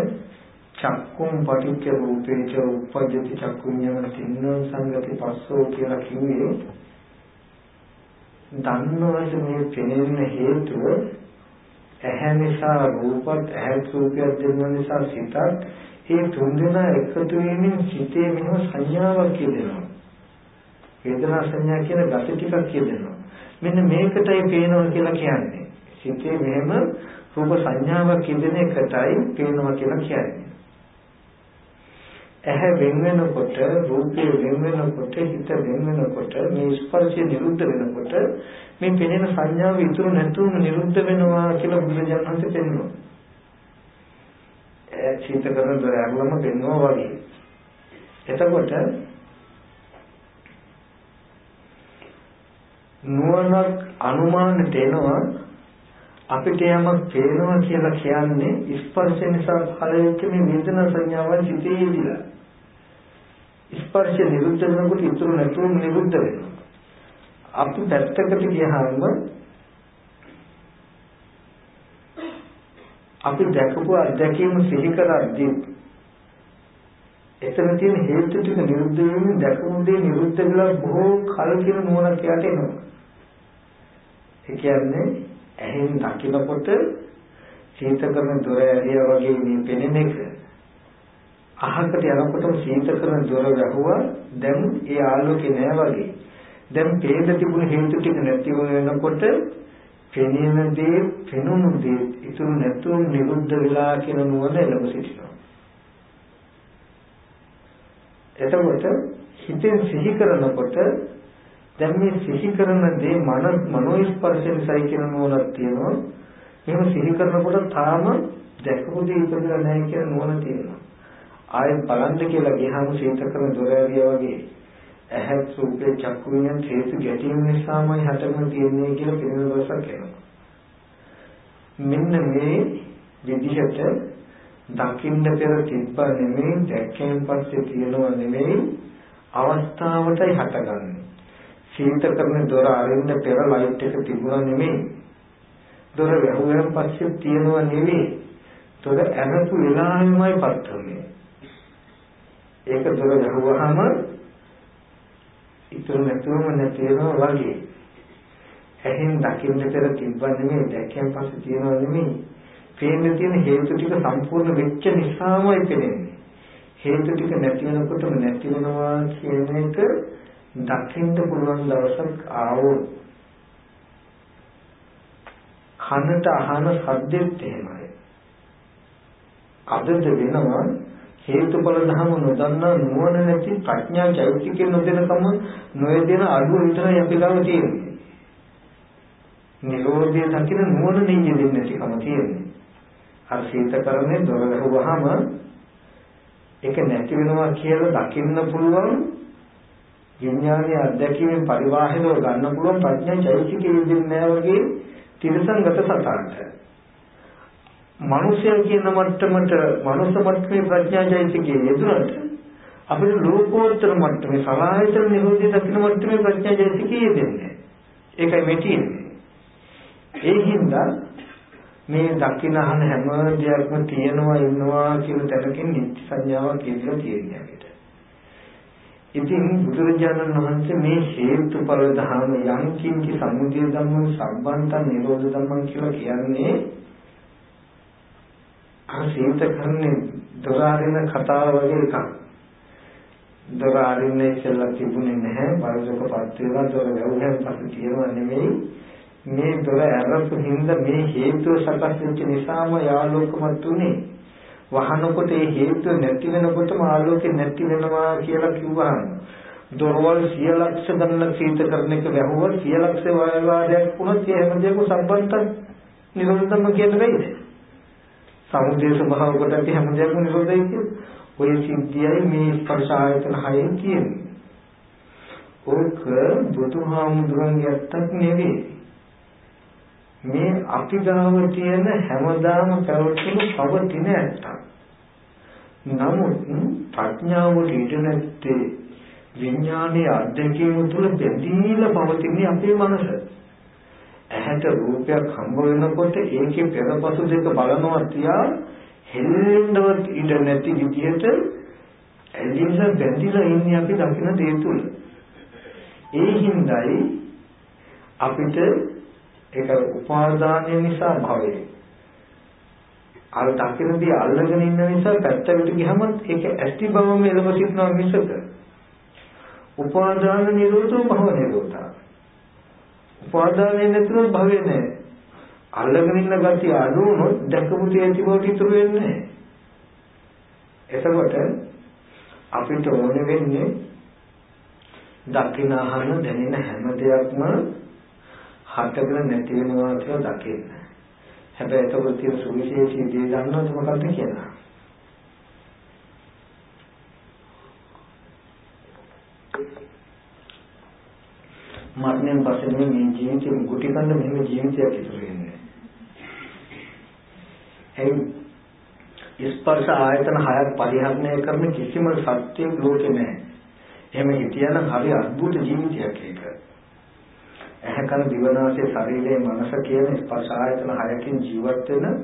[SPEAKER 1] චක්කුම් පටිච්ච රූපේච උප්පජ්ජති චක්කුඤ්ඤම තින්න සංගති පස්සෝ කියලා කිව්වේ දන්නවද මේ පෙනෙන හේතුව ඇහැ නිසා රූපත් ඇහැ රූපයක් දෙන්න නිසා සිතත් ඒ තුන්දෙනා එකතු වීමෙන් සිතේ මෙහෙම සංඥාවක් කියදෙනවා. වේදනා සංඥා කියන ගති ටිකක් කියදෙනවා. මෙන්න මේකටයි පේනවා කියලා කියන්නේ. සිතේ මෙහෙම රූප සංඥාවක් කියදෙන එකටයි පේනවා කියලා කියන්නේ. ඇහැ වෙන වෙනකොට රූපය වෙන වෙනකොට හිත වෙන වෙනකොට මේ ස්පර්ශය නිරුද්ධ වෙනකොට මේ පෙනෙන සංඥාව ඉතුරු නැතුවම නිරුද්ධ වෙනවා කියලා බුදුරජාණන් වහන්සේ පෙන්වනවා. ඒ චිත්ත කරන දර අරලම පෙන්වනවා වගේ. එතකොට නුවණක් අනුමානට එනවා අපිට යමක් පේනවා කියලා කියන්නේ ස්පර්ශ නිසා පහළ වෙච්ච මේ වේදනා සංඥාවන් සිටේ ඉදිලා. ස්පර්ශ නිරුද්ධ වෙනකොට ඉතුරු නැතුව නිරුද්ධ වෙනවා. අපි පැත්තකට ගියහම අපි දැකපු අත්දැකීම සිහි කරද්දී එතන තියෙන හේතු ටික නිරුද්ධ වෙන්නේ දැකපු දේ නිරුද්ධ වෙලා බොහෝ කල කියන නුවණක් යට එනවා. ඒ කියන්නේ ඇහෙන් දකිනකොට සීත කරන දොර ඇරියා වගේ මේ පෙනෙන එක අහකට යනකොටම සීත කරන දොර වැහුවා දැන් ඒ ආලෝකේ නෑ වගේ දැන් පේද තිබුණ හේතු ටික නැති වෙනකොට පෙනෙන දේ පෙනුණු දේ ඉතුරු නැතුව නිරුද්ධ වෙලා කියන නුවණ එළඹ සිටිනවා එතකොට හිතෙන් සිහි කරනකොට දැන් මේ සිහි කරන දේ මන මනෝ ස්පර්ශයෙන් සයි කියන නුවණක් තියෙනවා. එහෙම සිහි කරනකොට තාම දැකපු දේ ඉපදලා නැහැ කියන නුවණ තියෙනවා. ආයෙත් බලන්න කියලා ගියාම සීත කරන දොර ඇරියා වගේ ඇහත් රූපේ චක්කු විඤ්ඤාණ හේතු ගැටීම නිසාමයි හටගෙන තියෙන්නේ කියලා පිළිවෙල දවසක් එනවා. මෙන්න මේ විදිහට දකින්න පෙර තිබ්බ නෙමෙයි දැක්කෙන් පස්සේ තියෙනව නෙමෙයි අවස්ථාවටයි හටගන්නේ. සීත කරන දොර අරින්න පෙර ලයිට් එක තිබුණා නෙමෙයි. දොර වැහුවෙන් පස්සේ තියනවා නෙමෙයි. දොර ඇරපු වෙලාවෙමයි පත්තුනේ. ඒක දොර වැහුවාම ඉතුරු නැතුවම නැතිවෙනවා වගේ. ඇහෙන් දකින්න පෙර තිබ්බා නෙමෙයි දැක්කන් පස්සේ තියනවා නෙමෙයි. පේන්න තියෙන හේතු ටික සම්පූර්ණ වෙච්ච නිසාමයි පේන්නේ. හේතු ටික නැති වෙනකොටම නැති වෙනවා කියන එක දකින්න පුළුවන් දවසක් ආවොත් කනට අහන සද්දෙත් එහෙමයි. අදද වෙනවා හේතුඵල ධම නොදන්නා නුවණ නැති ප්‍රඥා චෛත්‍යකේ නොදෙනකම නොයදෙන අඩුව විතරයි අපි ළඟ තියෙන්නේ. නිරෝධය දකින නුවණ නෙන්නේ දෙන්නේ නැතිකම තියෙන්නේ. අර සීතකරනේ දොර වැහුවාම ඒක නැති වෙනවා කියලා දකින්න පුළුවන් විඥානයේ අධ්‍යක්ීමෙන් පරිවාහිනව ගන්න පුළුවන් ප්‍රඥා චෛතසිකයේ යෙදෙන්නේ නැහැ වගේ තිරසංගත සතරට. මනුෂ්‍යයන් කියන මට්ටමට මනුෂ්‍ය මට්ටමේ ප්‍රඥා චෛතසිකයේ යෙදුනට අපිට ලෝකෝත්තර මට්ටමේ සලායතන නිරෝධය දකින මට්ටමේ ප්‍රඥා චෛතසිකයේ යෙදෙන්නේ. ඒකයි මේ තියෙන්නේ. ඒ හින්දා මේ දකින අහන හැම දෙයක්ම තියෙනවා ඉන්නවා කියන තැනකින් නිත්‍ය සංඥාවක් කියලා තියෙනවා අපිට. ඉතින් බුදුරජාණන් වහන්සේ මේ හේතුඵල ධර්ම යම් කිංචි සමුදය ධම්ම සම්බන්ත නිරෝධ ධම්ම කියලා කියන්නේ අසීත කරන්නේ දොරාරින කතාව වගේ එකක්. දොරාරින්නේ ඉස්සෙල්ලා තිබුණේ නැහැ බලසකපත් වෙනවා දොර වැවුහෙන් පස්සේ තියෙනවා නෙමෙයි මේ දොර ඇරපු හින්දා මේ හේතුව සකස් වෙච්ච නිසාම යාලෝකමත් උනේ. වහනකොට ඒ හේතුව නැති වෙනකොටම ආලෝකේ නැති වෙනවා කියලා කිව්වහම දොරවල් සිය ලක්ෂ ගණන සීත කරන එක වැහුවා සිය ලක්ෂ වාරයක් වුණත් ඒ හැම දෙයක්ම සම්බන්ත නිරෝධම කියන වෙයිද? සමුදේ ස්වභාව කොට අපි හැම දෙයක්ම නිරෝධයි කියන්නේ. ඔය සිද්ධියයි මේ ස්පර්ශ ආයතන හයෙන් කියන්නේ. ඕක බුදුහාමුදුරන්ගේ ඇත්තක් නෙවෙයි. මේ අපි ගාව තියෙන හැමදාම පැවතුණු පවතින ඇත්තක්. නමුත් ප්‍රඥාවට ඉඩ නැත්තේ විඥානයේ අධ්‍යක්ීම තුළ බැඳීලා පවතින අපේ මනස. ඇහැට රූපයක් හම්බ වෙනකොට ඒකේ පෙරපසු දෙක බලනවා තියා හෙල්ලෙන්නවත් ඉඩ නැති විදිහට ඇලිලා බැඳිලා ඉන්නේ අපි දකින්න දේ තුල. ඒ හිඳයි අපිට ඒක උපාදානය නිසා භවය. අර දකින්නදී අල්ලගෙන ඉන්න නිසා පැත්තකට ගියම ඒක ඇති බවම එළඹ සිටනවා මිසක. උපාදාන නිරෝධෝ භව නිරෝධා. උපාදානය නැතුව භවෙ නැහැ. අල්ලගෙන ඉන්න ගතිය අඩු වුණොත් දැකපු තේ ඇති බවට ඉතුරු වෙන්නේ නැහැ. එතකොට අපිට ඕනේ වෙන්නේ දකින අහන දැනෙන හැම දෙයක්ම හටගෙන නැති වෙනවා කියලා දකින්න. හැබැයි එතකොට තියෙන සුවිශේෂී දේ දන්නවද මොකක්ද කියලා? මරණයෙන් පස්සේ මේ ජීවිතේ කුටි කන්න මෙහෙම ජීවිතයක් ඉතුරු වෙන්නේ. ඒ ස්පර්ශ ආයතන හයක් පරිහරණය කරන කිසිම සත්‍යයක් ලෝකේ නැහැ. එහෙම හිටියනම් හරි අద్భుත ජීවිතයක් ඒක. ඇහැ කන දිවනාසය ශරීරයේ මනස කියන ස්පර්ශ ආයතන හයකින් ජීවත් වෙන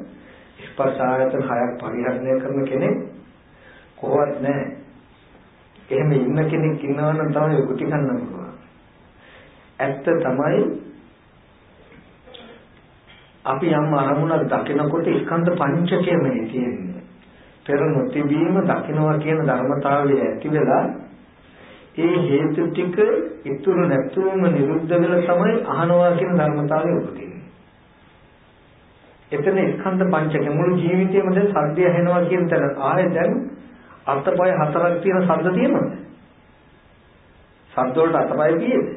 [SPEAKER 1] ස්පර්ශ ආයතන හයක් පරිහරණය කරන කෙනෙක් කොහොමත් නැහැ. එහෙම ඉන්න කෙනෙක් ඉන්නවා නම් තමයි කුටි කන්න පුළුවන්. ඇත්ත තමයි අපි යම් අරමුණක් දකිනකොට ස්කන්ධ පංචකයම තියෙන්නේ. පෙර නොතිබීම දකින්නවා කියන ධර්මතාවය ඇති වෙලා ඒ හේතු ටික ඉතුරු නැතුවම නිරුද්ධ වෙලා තමයි අහනවා කියන ධර්මතාවය උපදින්නේ. එතන ස්කන්ධ පංචක මුළු ජීවිතේම දැන් සද්දය ඇහෙනවා කියන තැන ආයේ දැන් අතපය හතරක් තියෙන ශබ්ද තියෙනවද? ශබ්ද වලට අතපය තියෙද?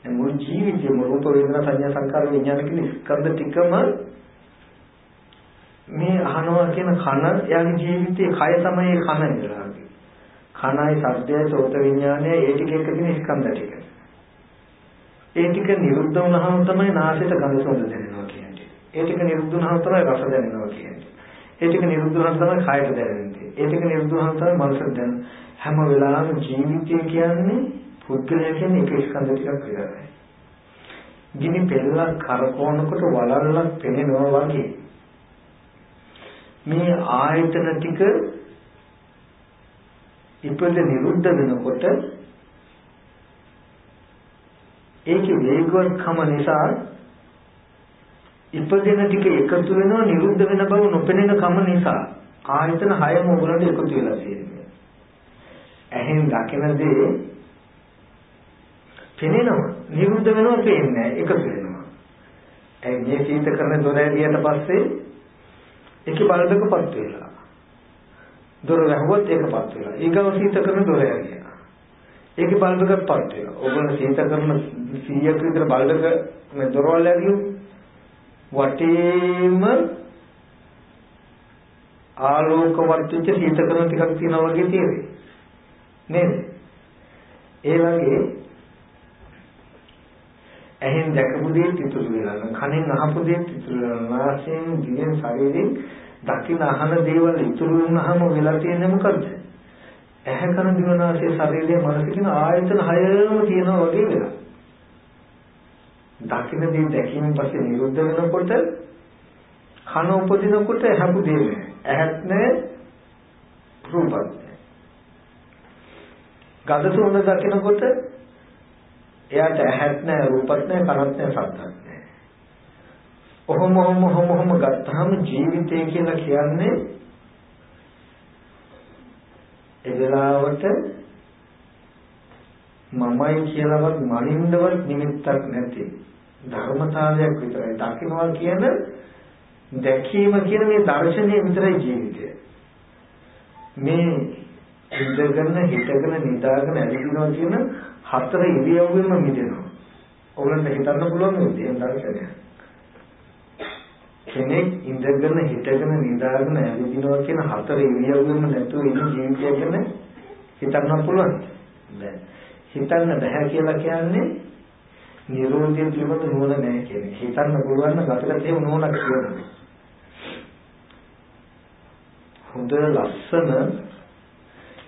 [SPEAKER 1] දැන් මුළු ජීවිතේම රූප වේදනා සංඥා සංකාර විඥාන කියන ස්කන්ධ ටිකම මේ අහනවා කියන කන එයාගේ ජීවිතයේ කය තමයි කන ඉඳලා කනයි ශබ්දයයි සෝත විඥානයයි ඒ ටික එක තියෙන ස්කන්ධ ටික. ඒ ටික නිරුද්ධ වුණාම තමයි නාසයට ගඳ සුවඳ දැනෙනවා කියන්නේ. ඒ ටික නිරුද්ධ වුණාම තමයි රස දැනෙනවා කියන්නේ. ඒ ටික නිරුද්ධ වුණාම තමයි කායට දැනෙන්නේ. ඒ ටික නිරුද්ධ වුණාම තමයි මනසට දැනෙන. හැම වෙලාවෙම ජීවිතය කියන්නේ පුද්ගලයා කියන්නේ එක ස්කන්ධ ටිකක් විතරයි. ගිනි පෙරලා කරකවනකොට වලල්ලක් පෙනෙනවා වගේ මේ ආයතන ටික ඉපද නිරුද්ධ වෙනකොට ඒකේ වේගවත්කම නිසා ඉපදෙන ටික එකතු වෙනවා නිරුද්ධ වෙන බව නොපෙනෙන කම නිසා ආයතන හයම උගලට එකතු වෙලා තියෙනවා. ඇහෙන් දකින දේ පෙනෙනවා නිරුද්ධ වෙනවා පේන්නේ එකතු වෙනවා. ඒ මේ සීත කරන දොර ඇරියට පස්සේ ඒකේ බලදකපත් වෙලා දොර වැහුවොත් ඒකපත් වෙනවා. ඊගව සීත කරන දොර යනවා. ඒකේ බල්බකපත් වෙනවා. ඕගොල්ලෝ සීත කරන 100ක විතර බල්බක මේ දොරවල් ඇරියු වටේම ආලෝකවත් වෙච්ච සීත කරන ටිකක් තියෙනවා වගේ තියෙන්නේ. නේද? ඒ වගේ ඇහෙන් දැකපු දේ ඉතුරු වෙනවා. කනෙන් අහපු දේ ඉතුරු වෙනවා. නාසයෙන්, දිවෙන්, ශරීරයෙන් දකින අහන දේවල් ඉතුරු වුණාම වෙලා තියෙන්නේ මොකද්ද? ඇහැ කන දිවනාසය ශරීරය මනස කියන ආයතන හයම තියෙනවා වගේ වෙලා. දකින දේ දැකීමෙන් පස්සේ නිරුද්ධ වෙනකොට කන උපදිනකොට ඇහපු දේ නෑ. ඇහත් නෑ රූපත් නෑ. ගඳ සුවඳ දකිනකොට එයාට ඇහත් නෑ රූපත් නෑ කනත් නෑ ශබ්දත් ඔහොම ඔහොම ඔහොම ඔහොම ගත්තාම ජීවිතය කියලා කියන්නේ ඒ වෙලාවට මමයි කියලාවත් මනින්නවත් නිමිත්තක් නැති ධර්මතාවයක් විතරයි. දකින්නවා කියන දැකීම කියන මේ දර්ශනය විතරයි ජීවිතය. මේ ඉඳගෙන හිටගෙන නිදාගෙන ඇවිදිනවා කියන හතර ඉරියව්වෙම මිදෙනවා. ඔයගලන්ට හිතන්න පුළුවන් මේ දර්ශනය. කෙනෙක් ඉඳගෙන හිටගෙන නිදාගෙන ඇවිදිනවා කියන හතර ඉරියව්වෙම නැතුව ඉන්න ජීවිතය ගැන හිතන්න පුළුවන්. බැහැ. හිතන්න බෑ කියලා කියන්නේ නිරෝධය පිළිබඳ නුවණ නැහැ කියන්නේ. හිතන්න පුළුවන් නම් අපිට එහෙම නුවණක් කියනවා. හොඳ ලස්සන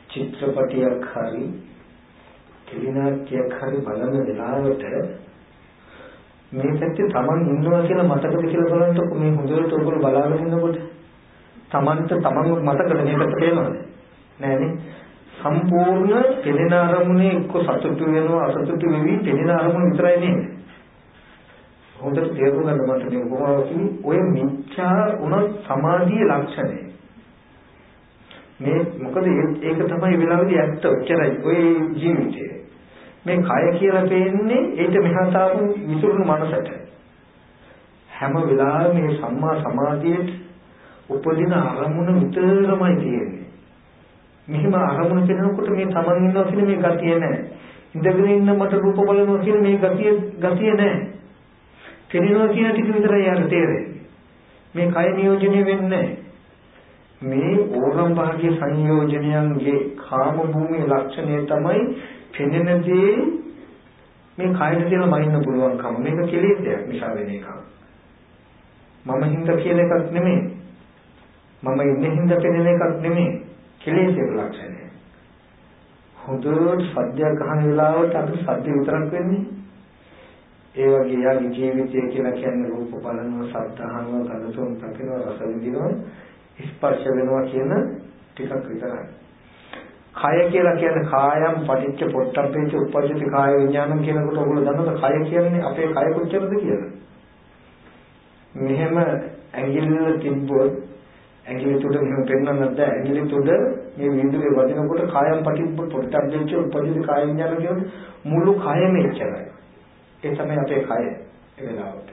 [SPEAKER 1] චිත්‍රපටියක් හරි කිලිනාට්‍යයක් හරි බලන වෙලාවට මේ පැත්තේ Taman ඉන්නවා කියලා මතකද කියලා බලනකොට මේ හොඳට ඔයගොල්ලෝ බලාගෙන ඉන්නකොට Tamanට Taman මතකද? මේකට පේනවද? නෑනේ සම්පූර්ණ පෙනෙන අරමුණේ එක්ක සතුටු වෙනවා අසතුටු වෙවි පෙනෙන අරමුණ විතරයි නේද හොඳට තේරුම් ගන්න මට මේ උපමාව කිව්වේ ඔය මිච්ඡා උන සමාධියේ ලක්ෂණය. මේ මොකද ඒක තමයි වෙලාවේදී ඇත්ත ඔච්චරයි ඔය ජීවිතේ. මේ කය කියලා පේන්නේ ඒට මෙහා තාපු විසිරුණු මනසට හැම වෙලාවෙම මේ සම්මා සමාධියට උපදින අරමුණ විතරමයි තියෙන්නේ මෙහිම අරමුණ පෙනෙනකොට මේ තමන් ඉන්නවා කියන මේ ගතිය නැහැ. ඉඳගෙන ඉන්න මට රූප බලනවා කියන මේ ගතිය ගතිය නැහැ. පෙනෙනවා කියන ටික විතරයි යාර තේරෙන්නේ. මේ කය නියෝජනය වෙන්නේ මේ ඕරම් භාග්‍ය සංයෝජනයන්ගේ කාම භූමියේ ලක්ෂණය තමයි පෙනෙන දේ මේ කයට තියෙන මයින්න පුළුවන්කම. මේක කෙලෙස්යක් නිසා වෙන එකක්. මම හින්දා කියන එකක් නෙමෙයි. මම ඉන්නේ හින්දා පෙනෙන එකක් නෙමෙයි. කෙලෙසේ ලක්ෂණය. හොඳට සද්දයක් අහන වෙලාවට අපි සද්ද විතරක් වෙන්නේ. ඒ වගේ යාගේ ජීවිතය කියලා කියන්නේ රූප බලනවා, ශබ්ද අහනවා, ගඳ සුවඳ දකිනවා, රස විඳිනවා, ස්පර්ශ වෙනවා කියන ටිකක් විතරයි. කය කියලා කියන්නේ කායම් පටිච්ච පොට්ටබ්බේච උපජ්ජති කාය විඥානම් කියනකොට ඔයගොල්ලෝ දන්නවද? කය කියන්නේ අපේ කය කොච්චරද කියලා? මෙහෙම ඇඟිල්ල තිබ්බොත් ඇඟිලි තුඩ මෙහෙම පෙන්වන්න නැද්ද ඇඟිලි තුඩ මේ විදුලේ වදිනකොට කායම් පටිච්ච පොට්ටක් දෙච්ච උපදිත කාය විඥාන කියන මුළු කයම එච්චරයි. ඒ තමයි අපේ කය ඒ වෙලාවට.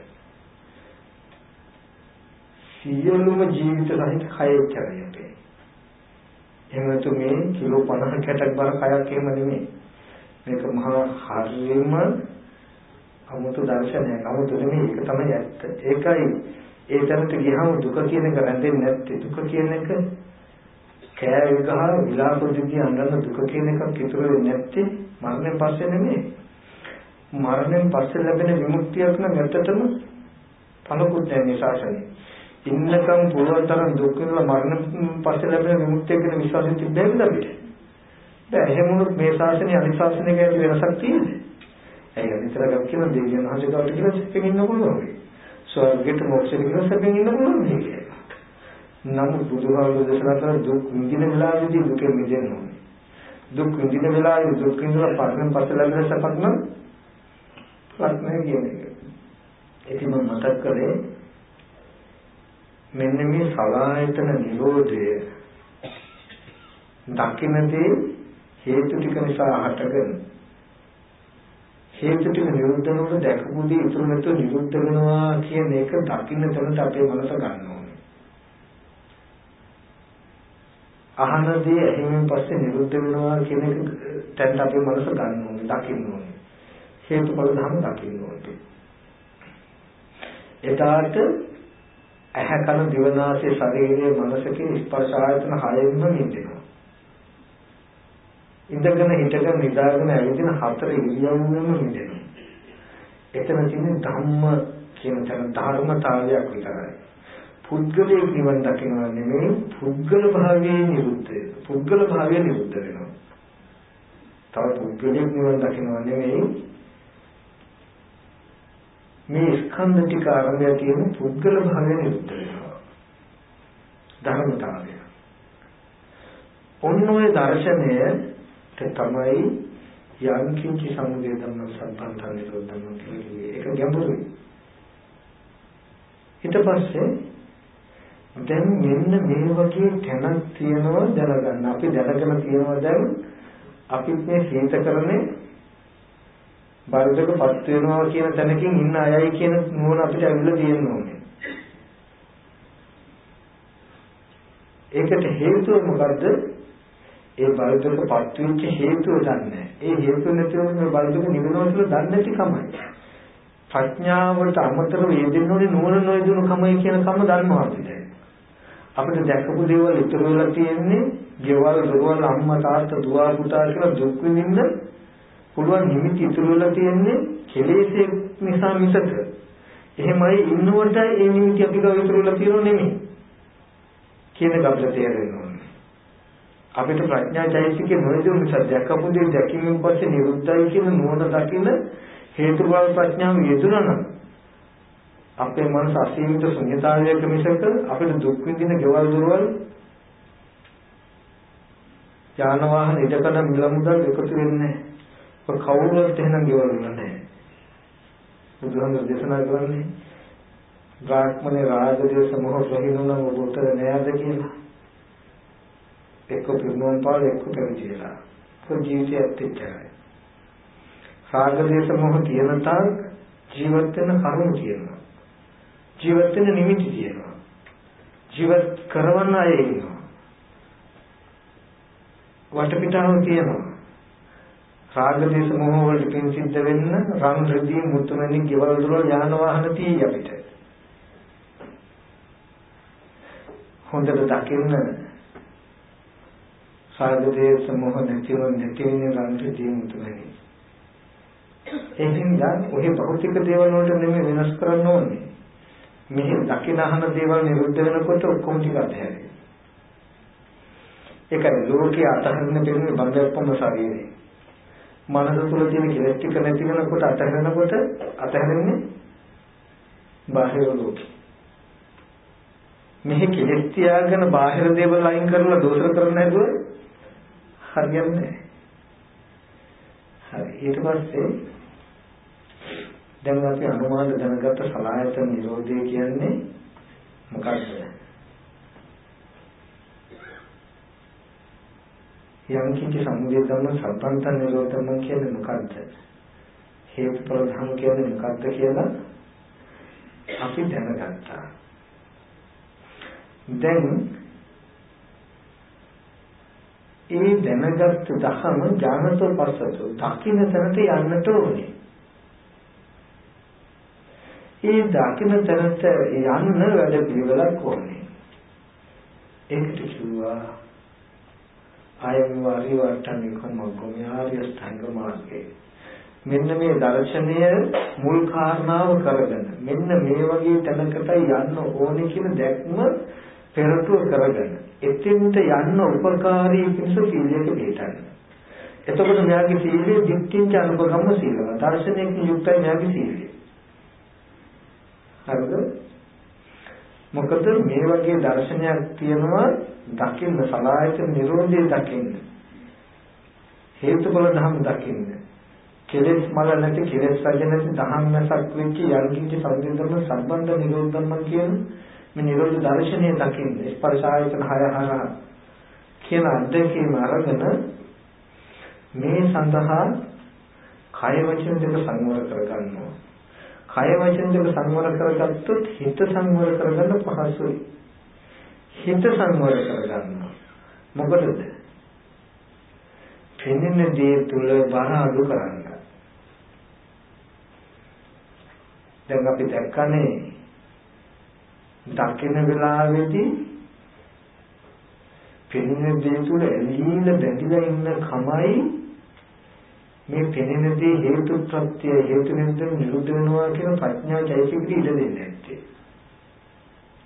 [SPEAKER 1] සියලුම ජීවිත සහිත කය එච්චරයි අපේ. එහෙම නැතු මේ කිලෝ 50 කැටක් බර කයක් එහෙම නෙමෙයි. මේක මහා හරියම අමුතු දර්ශනයක්. අමුතු නෙමෙයි. ඒක තමයි ඇත්ත. ඒකයි ඒ තැනට ගියාම දුක කියන එක රැඳෙන්නේ නැත්තේ. දුක කියන එක කෑ ගහ විලාප දිදී අඬන දුක කියන එකක් ඉතුරු වෙන්නේ නැත්තේ. මරණයෙන් පස්සේ නෙමෙයි. මරණයෙන් පස්සේ ලැබෙන විමුක්තියක් නම් ඇත්තටම පළකුත් නැහැ මේ ශාසනය. ඉන්නකම් පුළුවන් තරම් දුක් විඳලා මරණයෙන් පස්සේ ලැබෙන විමුක්තිය කියන විශ්වාසය තිබෙන්නේ අපිට දැන් එහෙම වුණොත් මේ ශාසනය අනිත් ශාසනයක වෙනසක් තියෙන්නේ ඇයි අනිතරක් කියන දෙවියන් වහන්සේ කාට කියලා සිත්ෙන් ඉන්න පුළුවන් ස්වර්ගයට මොක්ෂයට ගිහින් සැපෙන් ඉන්න පුළුවන් නේ කියලා. නමුත් බුදුහාමුදුරු දේශනා කරන දුක් විඳින වෙලාවේදී දුකෙන් මිදෙන්න ඕනේ. දුක් විඳින වෙලාවේ දුක් විඳලා පරණ පස්සේ ලැබෙන සැපක් නම් ලක්නේ කියන්නේ. ඒක මම මතක් කරේ මෙන්න මේ සලායතන නිරෝධය දකින්නේ හේතු ටික නිසා හටගෙන හේතු ටික නිරුද්ධ වෙනකොට දැකපු දේ ඉතුරු නැතුව නිරුද්ධ වෙනවා කියන එක දකින්න තැනට අපේ මනස ගන්න ඕනේ. අහන දේ ඇහිමින් පස්සේ නිරුද්ධ වෙනවා කියන එක තැනට අපේ මනස ගන්න ඕනේ, දකින්න ඕනේ. හේතුඵල ධර්ම දකින්න ඕනේ. එදාට ඇහැ කන දිවනාසය ශරීරයේ මනසකින් ස්පර්ශ ආයතන හයෙන්ම නිදෙනවා. ඉඳගෙන හිටගෙන නිදාගෙන ඇවිදින හතර ඉරියව්වෙම මිදෙනවා. එතන තියෙන ධම්ම කියන තැන ධර්මතාවයක් විතරයි. පුද්ගලයේ නිවන් දකිනවා නෙමෙයි පුද්ගල භාවයේ නිරුද්ධ වෙනවා. පුද්ගල භාවය නිරුද්ධ වෙනවා. තව පුද්ගලයේ නිවන් දකිනවා නෙමෙයි මේ ස්කන්ධ ටික ආරම්භය තියෙන පුද්ගල භාවය නිරුද්ධ වෙනවා. ධර්මතාවය. ඔන්න ඔය දර්ශනය තමයි යම් කිංචි සමුදය ධම්ම සම්පන්තන නිරෝධ ධම්ම කියන්නේ ඒක ගැඹුරුයි ඊට පස්සේ දැන් මෙන්න මේ වගේ තැනක් තියෙනවා දැනගන්න අපි දැනගෙන තියෙනවා දැන් අපි මේ සීතකරණේ බාහිරකපත් වෙනවා කියන තැනකින් ඉන්න අයයි කියන නුවණ අපිට අවිල්ල තියෙන්න ඕනේ. ඒකට හේතුව මොකද්ද? ඒ බාහිරකපත් වෙච්ච හේතුව දන්නේ. ඒ හේතුව නැතිව මේ බාහිරක නිවනවා කියලා දන්නේ නැතිකමයි. ප්‍රඥාවට අමතරව යෙදෙන්න ඕනේ නුවණ නොයදුණු කමයි කියන කම දන්නවා අපිට. අපිට දැකපු දේවල් ඉතුරු වෙලා තියෙන්නේ ගෙවල් දොරවල් අම්මා තාත්තා දුව පුතා කියලා දුක් විඳින්න පුළුවන් නිමිති ඉතුරු වෙලා තියෙන්නේ කෙලෙසේ නිසා මිසක. එහෙමයි ඉන්නකොට ඒ නිමිති අපි ගාව ඉතුරු වෙලා තියෙනව නෙමෙයි. කියන එක අපිට තේරෙන්න ඕනේ. අපිට ප්‍රඥා චෛතසිකේ නොයදු නිසා දැකපු දේ දැකීමෙන් පස්සේ නිරුද්ධයි කියන නුවණ දකින හේතුඵල ප්‍රඥාව යෙදුණා නම් අපේ මනස අසීමිත ශුන්‍යතාවයක මිසක අපිට දුක් විඳින ගෙවල් දොරවල් යාන වාහන ඉදකඩ මිල මුදල් එකතු වෙන්නේ නැහැ. කවුරුත් එහෙනම් ගෙවල් නැහැ. බුදුහාමුදුරු දේශනා කරන්නේ බ්‍රාහ්මණේ රාජදේශ මොහ ප්‍රහිනුනම් ඔබ උත්තර නෑද කියලා. එක්ක පිරුණම් පාල එක්ක පරිචයලා. කො ජීවිතයත් එච්චරයි. රාගදේශ මොහ තියෙන තාක් ජීවත් වෙන කරුණු තියෙනවා. ජීවත් වෙන නිමිති තියෙනවා. ජීවත් කරවන්න අය ඉන්නවා. වටපිටාව තියෙනවා. රාගදේශ මොහ වලට පින් සිද්ධ වෙන්න රන් රදී මුතුමැණි ගෙවල් දොරවල් යාන වාහන තියෙයි අපිට. හොඳට දකින්න රාගදේශ මොහ නැතිව නැති වෙන රන් රදී මුතුමැණි. එහෙනම් ඔහි භෞතික දේවල් වලට නෙමෙයි වෙනස් කරන්න ඕනේ. මෙහි දකින අහන දේවල් නිරුද්ධ වෙනකොට ඔක්කොම ටික අතහැරෙනවා. ඒකයි ලෝකයේ අතහරින්න දෙන්නේ බංගල්පම ශරීරේ. මනස තුල තියෙන කෙලෙස් ටික නැති වෙනකොට අතහැරෙනකොට අතහැරෙන්නේ බාහිර ලෝකෙ. මෙහි කෙලෙස් තියාගෙන බාහිර දේවල් අයින් කරලා දෝෂ කරන්න හැදුව හරියන්නේ නැහැ. හරි ඊට පස්සේ දැන් අපි අනුමාන දැනගත්ත සලායතන නිරෝධය කියන්නේ මොකක්ද? යම් කිසි සමුදය ධර්ම සම්පන්ත නිරෝධම කියන්නේ මොකද්ද? හේතුඵල ධර්ම කියන්නේ මොකද්ද කියලා අපි දැනගත්තා. දැන් ඒ දැනගත් දහම ඥානතෝ පස්සතෝ දකින්න තැනට යන්නට ඕනේ. ඒ දකින්න තැනට යන්න වැඩ පිළිවෙලක් ඕනේ. ඒකට කිව්වා අයම වාරි වට්ටන්නේ කොමග්ගොම ආර්ය ස්ථංග මාර්ගය. මෙන්න මේ දර්ශනය මුල් කාරණාව කරගෙන මෙන්න මේ වගේ තැනකට යන්න ඕනේ කියන දැක්ම පෙරටුව කරගෙන එතෙන්ට යන්න උපකාරී පිණිස සීලයක පිළිටන්න. එතකොට මෙයාගේ සීලය දික්කින්ච අනුපගම්ම සීලව. දර්ශනයකින් යුක්තයි මෙයාගේ සීලය. හරිද? මොකද මේ වගේ දර්ශනයක් තියෙනවා දකින්න සලායතන නිරෝධය දකින්න. හේතුඵල ධර්ම දකින්න. කෙලෙස් මල නැති කෙලෙස් රජ නැති දහම් නැසක් වෙච්ච යර්ගින්ච සංදේශන සම්බන්ධ නිරෝධ ධර්ම කියන මේ නිරෝධ දර්ශනය දකින්න. ස්පර්ශ ආයතන හය හරහා කියන අධ්‍යක්ෂීම අරගෙන මේ සඳහා කය වචන දෙක සංවර කරගන්නවා. කය වචන දෙක සංවර කරගත්තොත් හිත සංවර කරගන්න පහසුයි. හිත සංවර කරගන්න. මොකටද? පෙනෙන දේ තුල බර අඩු කරන්න. දැන් අපි දැක්කනේ දකින වෙලාවේදී පෙනෙන දේ තුල ඇලීලා බැඳිලා ඉන්න කමයි මේ පෙනෙන දේ හේතු ප්‍රත්‍ය හේතු නිරුද්ධ නිරුද්ධ වෙනවා කියන ප්‍රඥා චෛතසික ඉඩ දෙන්නේ නැත්තේ.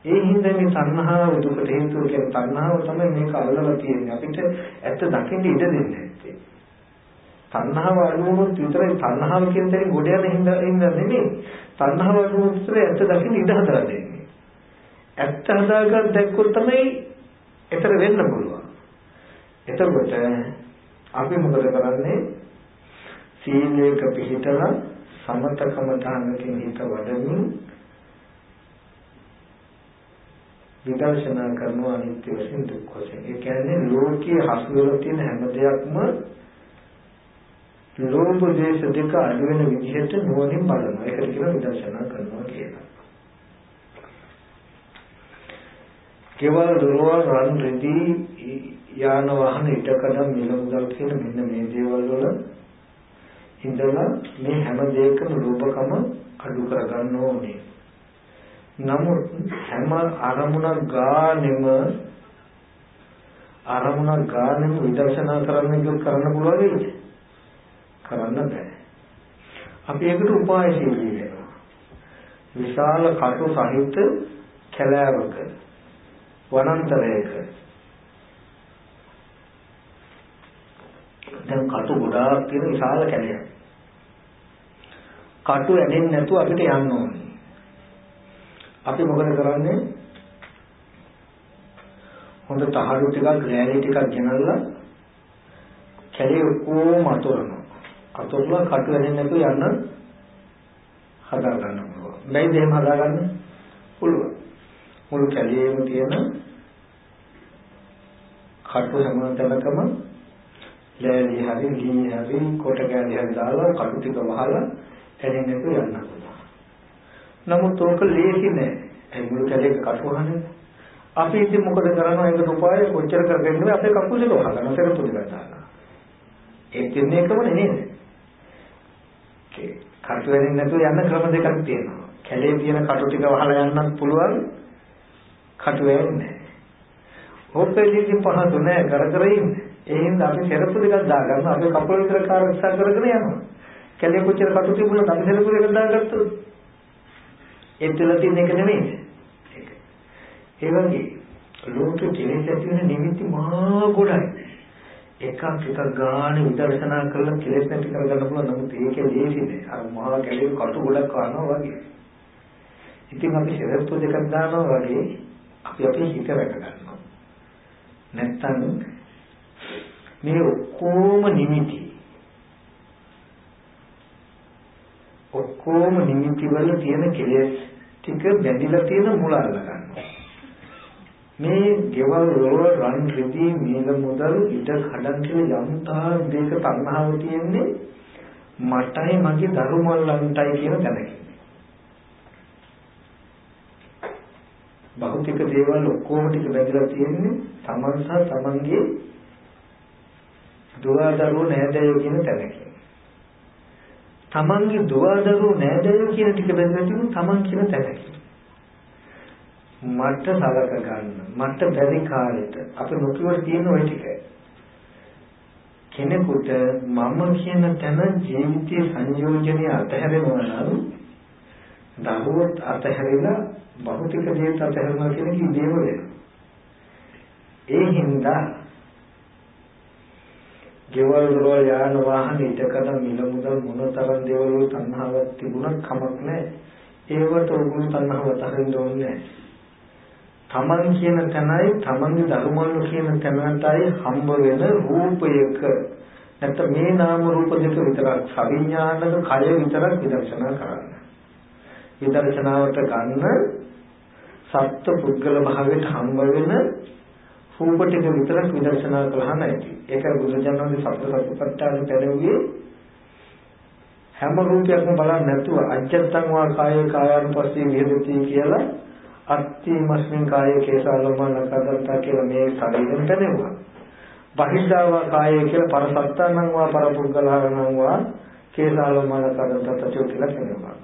[SPEAKER 1] ඒ හින්දා මේ තණ්හාව දුකට හේතුව කියන තණ්හාව තමයි මේක අල්ලලා තියෙන්නේ. අපිට ඇත්ත දකින්න ඉඩ දෙන්නේ නැත්තේ. තණ්හාව අනුමුත් විතරයි තණ්හාව කියන දේ ගොඩ යන හින්දා හින්දා නෙමෙයි. තණ්හාව අනුමුත් විතරයි ඇත්ත දකින්න ඉඩ හදලා දෙන්නේ. ඇත්ත හදාගන්න දැක්කොත් තමයි එතර වෙන්න පුළුවන්. එතකොට අපි මොකද කරන්නේ? සීලයක පිළිතලා සමතකම දානකින් හිත වඩමින් විදර්ශනා කරනවා අනිත්‍ය වශයෙන් දුක් වශයෙන්. ඒ කියන්නේ ලෝකයේ හසු වෙලා තියෙන හැම දෙයක්ම ලෝභ දේශ දෙක අඩු වෙන විදිහට නුවණින් බලනවා. ඒකට කියන විදර්ශනා කරනවා කියලා. කෙවල් දොරවල් රන් රෙදි යාන වාහන ඉටකඩ මිල මුදල් කියන මෙන්න මේ දේවල් වල ඉඳලා මේ හැම දෙයකම රූපකම අඩු කරගන්න ඕනේ. නමුත් හැම අරමුණක් ගානෙම අරමුණක් ගානෙම විදර්ශනා කරන්න කියොත් කරන්න පුළුවන් නේද? කරන්න බෑ. අපි ඒකට උපායශීලී වෙනවා. විශාල කටු සහිත කැලෑවක වනාන්තරයක දැන් කටු ගොඩාක් තියෙන විශාල කැලයක්. කටු ඇදෙන්නේ නැතුව අපිට යන්න ඕනේ. අපි මොකද කරන්නේ? හොඳ තහඩු ටිකක් ගෑලි ටිකක් ගෙනල්ලා කැලේ ඔක්කොම අතොරනවා. අතොරලා කටු ඇදෙන්නේ නැතුව යන්න හදා ගන්න පුළුවන්. බැයිද එහෙම හදා ගන්න? පුළුවන්. මුළු කැලේම තියෙන කටු හැම තැනකම ලෑලි හරි ගී හරි කොට කැලි හරි දාලා කටු ටික වහලා ඇදෙන්නේ නැතුව යන්න පුළුවන්. නමුත් ඕක ලේසි නෑ. ඒ මුළු කැලේක කටු වහන්නේ. අපි ඉතින් මොකද කරන්නේ? ඒකට උපාය කොච්චර කරගෙන්නේ අපේ කකුල් දෙක වහගන්න සෙරතු දෙක දාලා. ඒ තියන්නේ එකම නේද? කටු වෙනින් නැතුව යන්න ක්‍රම දෙකක් තියෙනවා. කැලේ තියෙන කටු ටික වහලා යන්නත් පුළුවන්. කටු වෙන්නේ. හොප්පෙලිදී පහසු නෑ කර කර ඉන්නේ. ඒ හින්දා අපි සෙරප්පු දෙකක් දාගන්න අපේ කකුල් විතර කාර්යක්ෂා කරගෙන යනවා. කැලේ කොච්චර කටු තිබුණත් අපි සෙරප්පු දෙකක් දාගත්තොත් ඒ තුල තියෙන එක නෙමෙයි. ඒක. ඒ වගේ ලෝකෙ කෙලෙස් ඇති වෙන නිමිති මහා ගොඩයි. එකක් එකක් ගාන විදර්ශනා කරලා කෙලෙස් නැති කරගන්න පුළුවන් නමුත් ඒක ලේසි නෑ. අර මහා කැලේ කටු ගොඩක් කනවා වගේ. ඉතින් අපි සෙරප්පු දෙකක් දානවා වගේ අපි අපේ හිත රැක ගන්නවා. නැත්තම් මේ ඔක්කොම නිමිති ඔක්කොම නිමිති වල තියෙන කෙලෙස් ටික බැඳිලා තියෙන මුල අල්ල ගන්නවා. මේ ගෙවල් වල රන් රිදී මේක මුදල් ඉඩ කඩන් කියන යම්තා දෙක තණ්හාව තියෙන්නේ මටයි මගේ ධර්මවලන්ටයි කියන තැනකින්. භෞතික දේවල් ඔක්කොම ටික බැඳලා තියෙන්නේ තමන් සහ තමන්ගේ දුවදරුවෝ නෑදෑයෝ කියන තැනකින්. තමන්ගේ දුවදරුවෝ නෑදෑයෝ කියන ටික බැඳලා තිබුණ තමන් කියන තැනකින්. මට සලක ගන්න මට බැරි කාලෙට අපි නොකියවට තියෙන ওই ටික. කෙනෙකුට මම කියන තැන ජීවිතයේ සංයෝජනය අතහැරෙනවා නම් දරුවොත් අතහැරිලා භෞතික දේත් අතහැරනවා කියන එක ඉබේම වෙනවා. ඒ හින්දා ගෙවල් දොරවල් යාන වාහන ඉදකඩ මිල මුදල් මොනතරම් දේවල් වල තණ්හාවක් තිබුණත් කමක් නැහැ. ඒවට උගුරු තණ්හාව අතහරින්න ඕනේ තමන් කියන තැනයි තමන්ගේ ධර්මවල කියන තැනටයි හම්බ වෙන රූපයක නැත්නම් මේ නාම රූප දෙක විතරක් සවිඥානික කය විතරක් විදර්ශනා කරන්න. විදර්ශනාවට ගන්න සත්ත්ව පුද්ගල භාවයට හම්බ වෙන රූප ටික විතරක් විදර්ශනා කළා නැති. ඒක බුදුජානකගේ සතර සතිපට්ඨාන පෙරෙව්වේ හැම රූපයක්ම බලන්නේ නැතුව අජත්තං වා කායේ කායානුපස්සී විහෙදති කියලා අත්තිමස්මින් කායේ කේසාලෝමන කදත්තා කියලා මේ ශරීරෙන් පෙනෙවුවා. බහිද්ධාවා කායේ කියලා පරසත්තානං වා පරපුද්ගලහරණං වා කේසාලෝමන කදත්තා කියලා පෙනෙවුවා.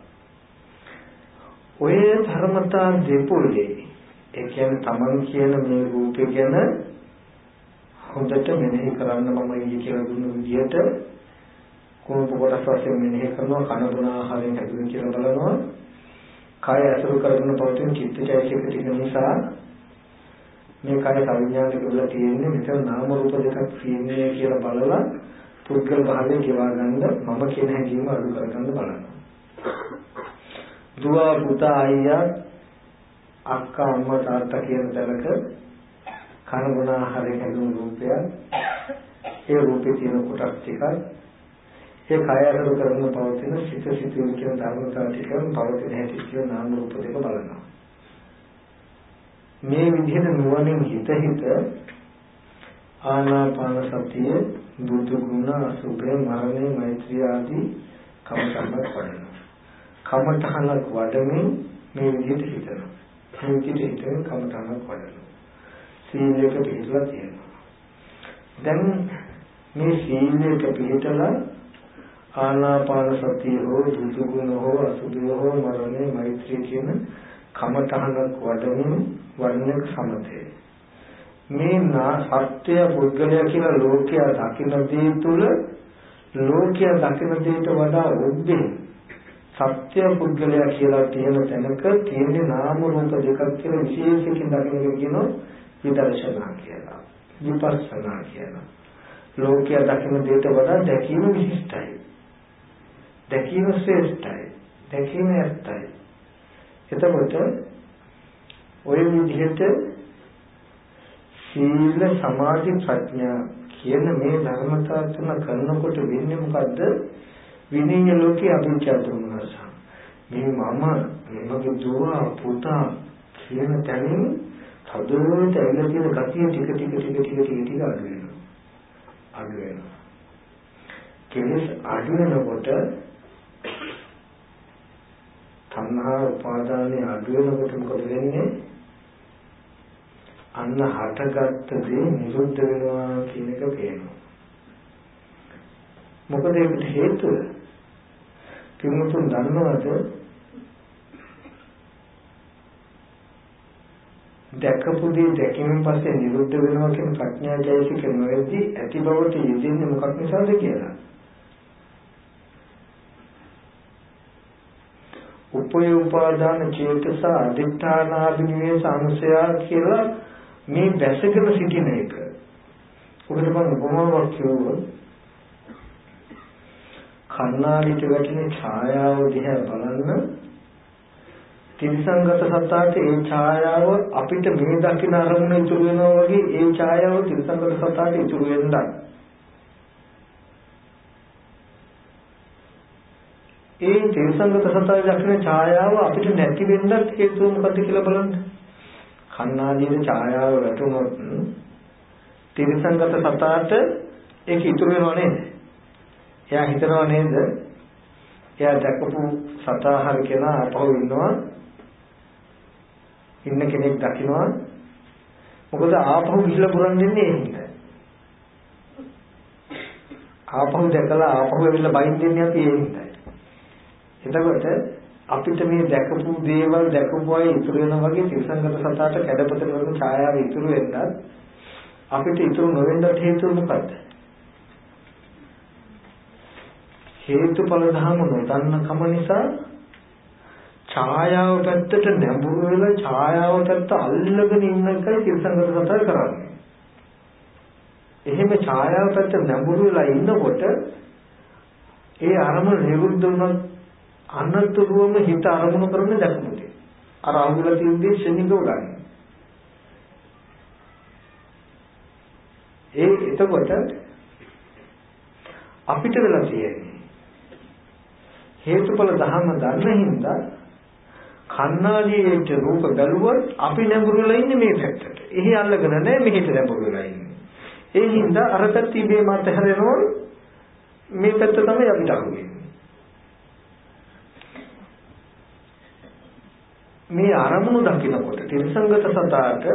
[SPEAKER 1] ඔය ධර්මතා දෙපොලේ ඒ කියන්නේ Taman කියන මේ රූපේ ගැන හොඳට මෙනෙහි කරන්න මම ඊයේ කියලා දුන්න විදිහට කොහොමද කොටස් වශයෙන් මෙනෙහි කරනවා කන බොන ආහාරයෙන් හැදුණු කියලා බලනවා. කාය අසුරු කරගෙන පවතින චිත්තචෛතසික ටික නිසා මේ කාය සංඥානික වල තියෙන්නේ මෙතන නාම රූප දෙකක් තියෙන්නේ කියලා බලලා පුද්ගල භාවයෙන් ගෙවා ගන්න මම කියන හැඟීම අඩු කරගන්න බලනවා දුව පුතා අයියා අක්කා අම්මා තාත්තා කියන තැනක කන බොන ආහාරයෙන් හැදුණු රූපය ඒ රූපේ තියෙන කොටස් ටිකක් ඒ කය අරගෙන කරන පවතින සිත සිතුවිලි කියන ධර්මතාව ටිකෙන් පවතින හැටි කියන නාම රූප දෙක බලනවා මේ විදිහට නුවණින් හිත හිත ආනාපාන සතිය බුදු ගුණ අසුභය මරණය මෛත්‍රිය ආදී කමඨහනක් වඩනවා. කමඨහනක් වඩමින් මේ විදිහට හිතනවා. මේ විදිහට හිතෙන් කමඨහනක් වඩනවා. සීලයක පිළිපදලා තියෙනවා. දැන් මේ සීලයක පිළිපදලා ආනාපාන සතිය හෝ බුදු ගුණ හෝ අසුභය හෝ මරණය මෛත්‍රිය කියන කමඨහනක් වඩමින් වර්ණක සමතේ මේ සත්‍ය පුද්ගලයා කියලා ලෝකයා දකින දේ තුල ලෝකයා දකින දේට වඩා උද්දී සත්‍ය පුද්ගලයා කියලා තියෙන තැනක තියෙන නාම රූප දෙකක් කියලා විශේෂයෙන් දකින එක කියනවා විදර්ශනා කියලා විපස්සනා කියලා. ලෝකයා දකින දේට වඩා දැකීම විශිෂ්ටයි. දැකීම ශ්‍රේෂ්ඨයි. දැකීම ඇත්තයි. එතකොට ওই විදිහට සීල සමාධි ප්‍රඥා කියන මේ ධර්මතා තුන කරනකොට වෙන්නේ මොකද්ද? විනය ලෝකේ අභිචා දුන්නස. මේ මම මගේ දුව පුතා කියන තැනින් තදෝට ඇවිල්ලා තියෙන ගතිය ටික ටික ටික ටික ටික ටික අඩු වෙනවා. අඩු වෙනවා. කෙලස් අඩු වෙනකොට තණ්හා උපාදානේ අඩු වෙනකොට මොකද වෙන්නේ? අන්න හටගත්ත දේ නිරුද්ධ වෙනවා කියන එක පේනවා. මොකද ඒකට හේතුව කිමුතුන් දන්නවද දැකපු දේ දැකීමෙන් පස්සේ නිරුද්ධ වෙනවා කියන ප්‍රඥාජයසික නොවේදී ඇති බවට යෙදෙන්නේ මොකක් නිසාද කියලා. උපය උපාදාන චේතස අදිඨානාභිනිවේස අනුසය කියලා මේ දැසගෙන සිටින එක. ඔකට මම උපමාවක් කියවුවොත් කන්නාඩිට වැටෙන ඡායාව දිහා බලන්න තිරසංගත සත්‍යාට ඒ ඡායාව අපිට මේ දකින අරමුණ ඉතුරු වෙනවා වගේ ඒ ඡායාව තිරසංගත සත්‍යාට ඉතුරු වෙන්නයි. ඒ තිරසංගත සත්‍යාවේ දකින ඡායාව අපිට නැති වෙන්නත් හේතුව මොකද්ද කියලා බලන්න. කන්නාදීන ඡායාව වැටුනොත් තිරසංගත සතාට ඒක ඉතුරු වෙනව නේද? එයා හිතනවා නේද? එයා දැකපු සතා හරි කෙනා අපහු ඉන්නවා. ඉන්න කෙනෙක් දකින්නවා. මොකද ආපහු ගිහිල්ලා පුරන් දෙන්නේ ඒ හින්දා. ආපහු දැකලා ආපහු ඇවිල්ලා බයින් දෙන්නේ අපි ඒ හින්දා. එතකොට අපිට මේ දැකපු දේවල් දැකපු අය ඉතුරු වෙනා වගේ තිරසංගත සතාට කැඩපත කරන ඡායාව ඉතුරු වෙන්නත් අපිට ඉතුරු නොවෙන්නත් හේතුව මොකද්ද? හේතුඵල ධර්ම නොදන්න කම නිසා ඡායාව පැත්තට නැඹුරු වෙලා ඡායාව පැත්ත අල්ලගෙන ඉන්න එකයි තිරසංගත සතා කරන්නේ. එහෙම ඡායාව පැත්ත නැඹුරු වෙලා ඉන්නකොට ඒ අරමුණ නිරුද්ධ වුණත් අනතුරුවම හිත අරමුණු කරන්නේ දැකමුද අර අහුවලා තියෙන දේ ශනිකව ගන්න. ඒ එතකොට අපිට වෙලා තියෙන්නේ හේතුඵල ධර්ම දන්න හින්දා කන්නාඩියේ රූප බැලුවොත් අපි නැඹුරුලා ඉන්නේ මේ පැත්තට. එහි අල්ලගෙන නැහැ මෙහෙට නැඹුරුලා ඉන්නේ. ඒ හින්දා අර පැත්ත ඉබේම අතහැරෙනවා මේ පැත්ත තමයි අපිට අහුවෙන්නේ. මේ අරමුණු දකිනකොට තිරසංගත සතාට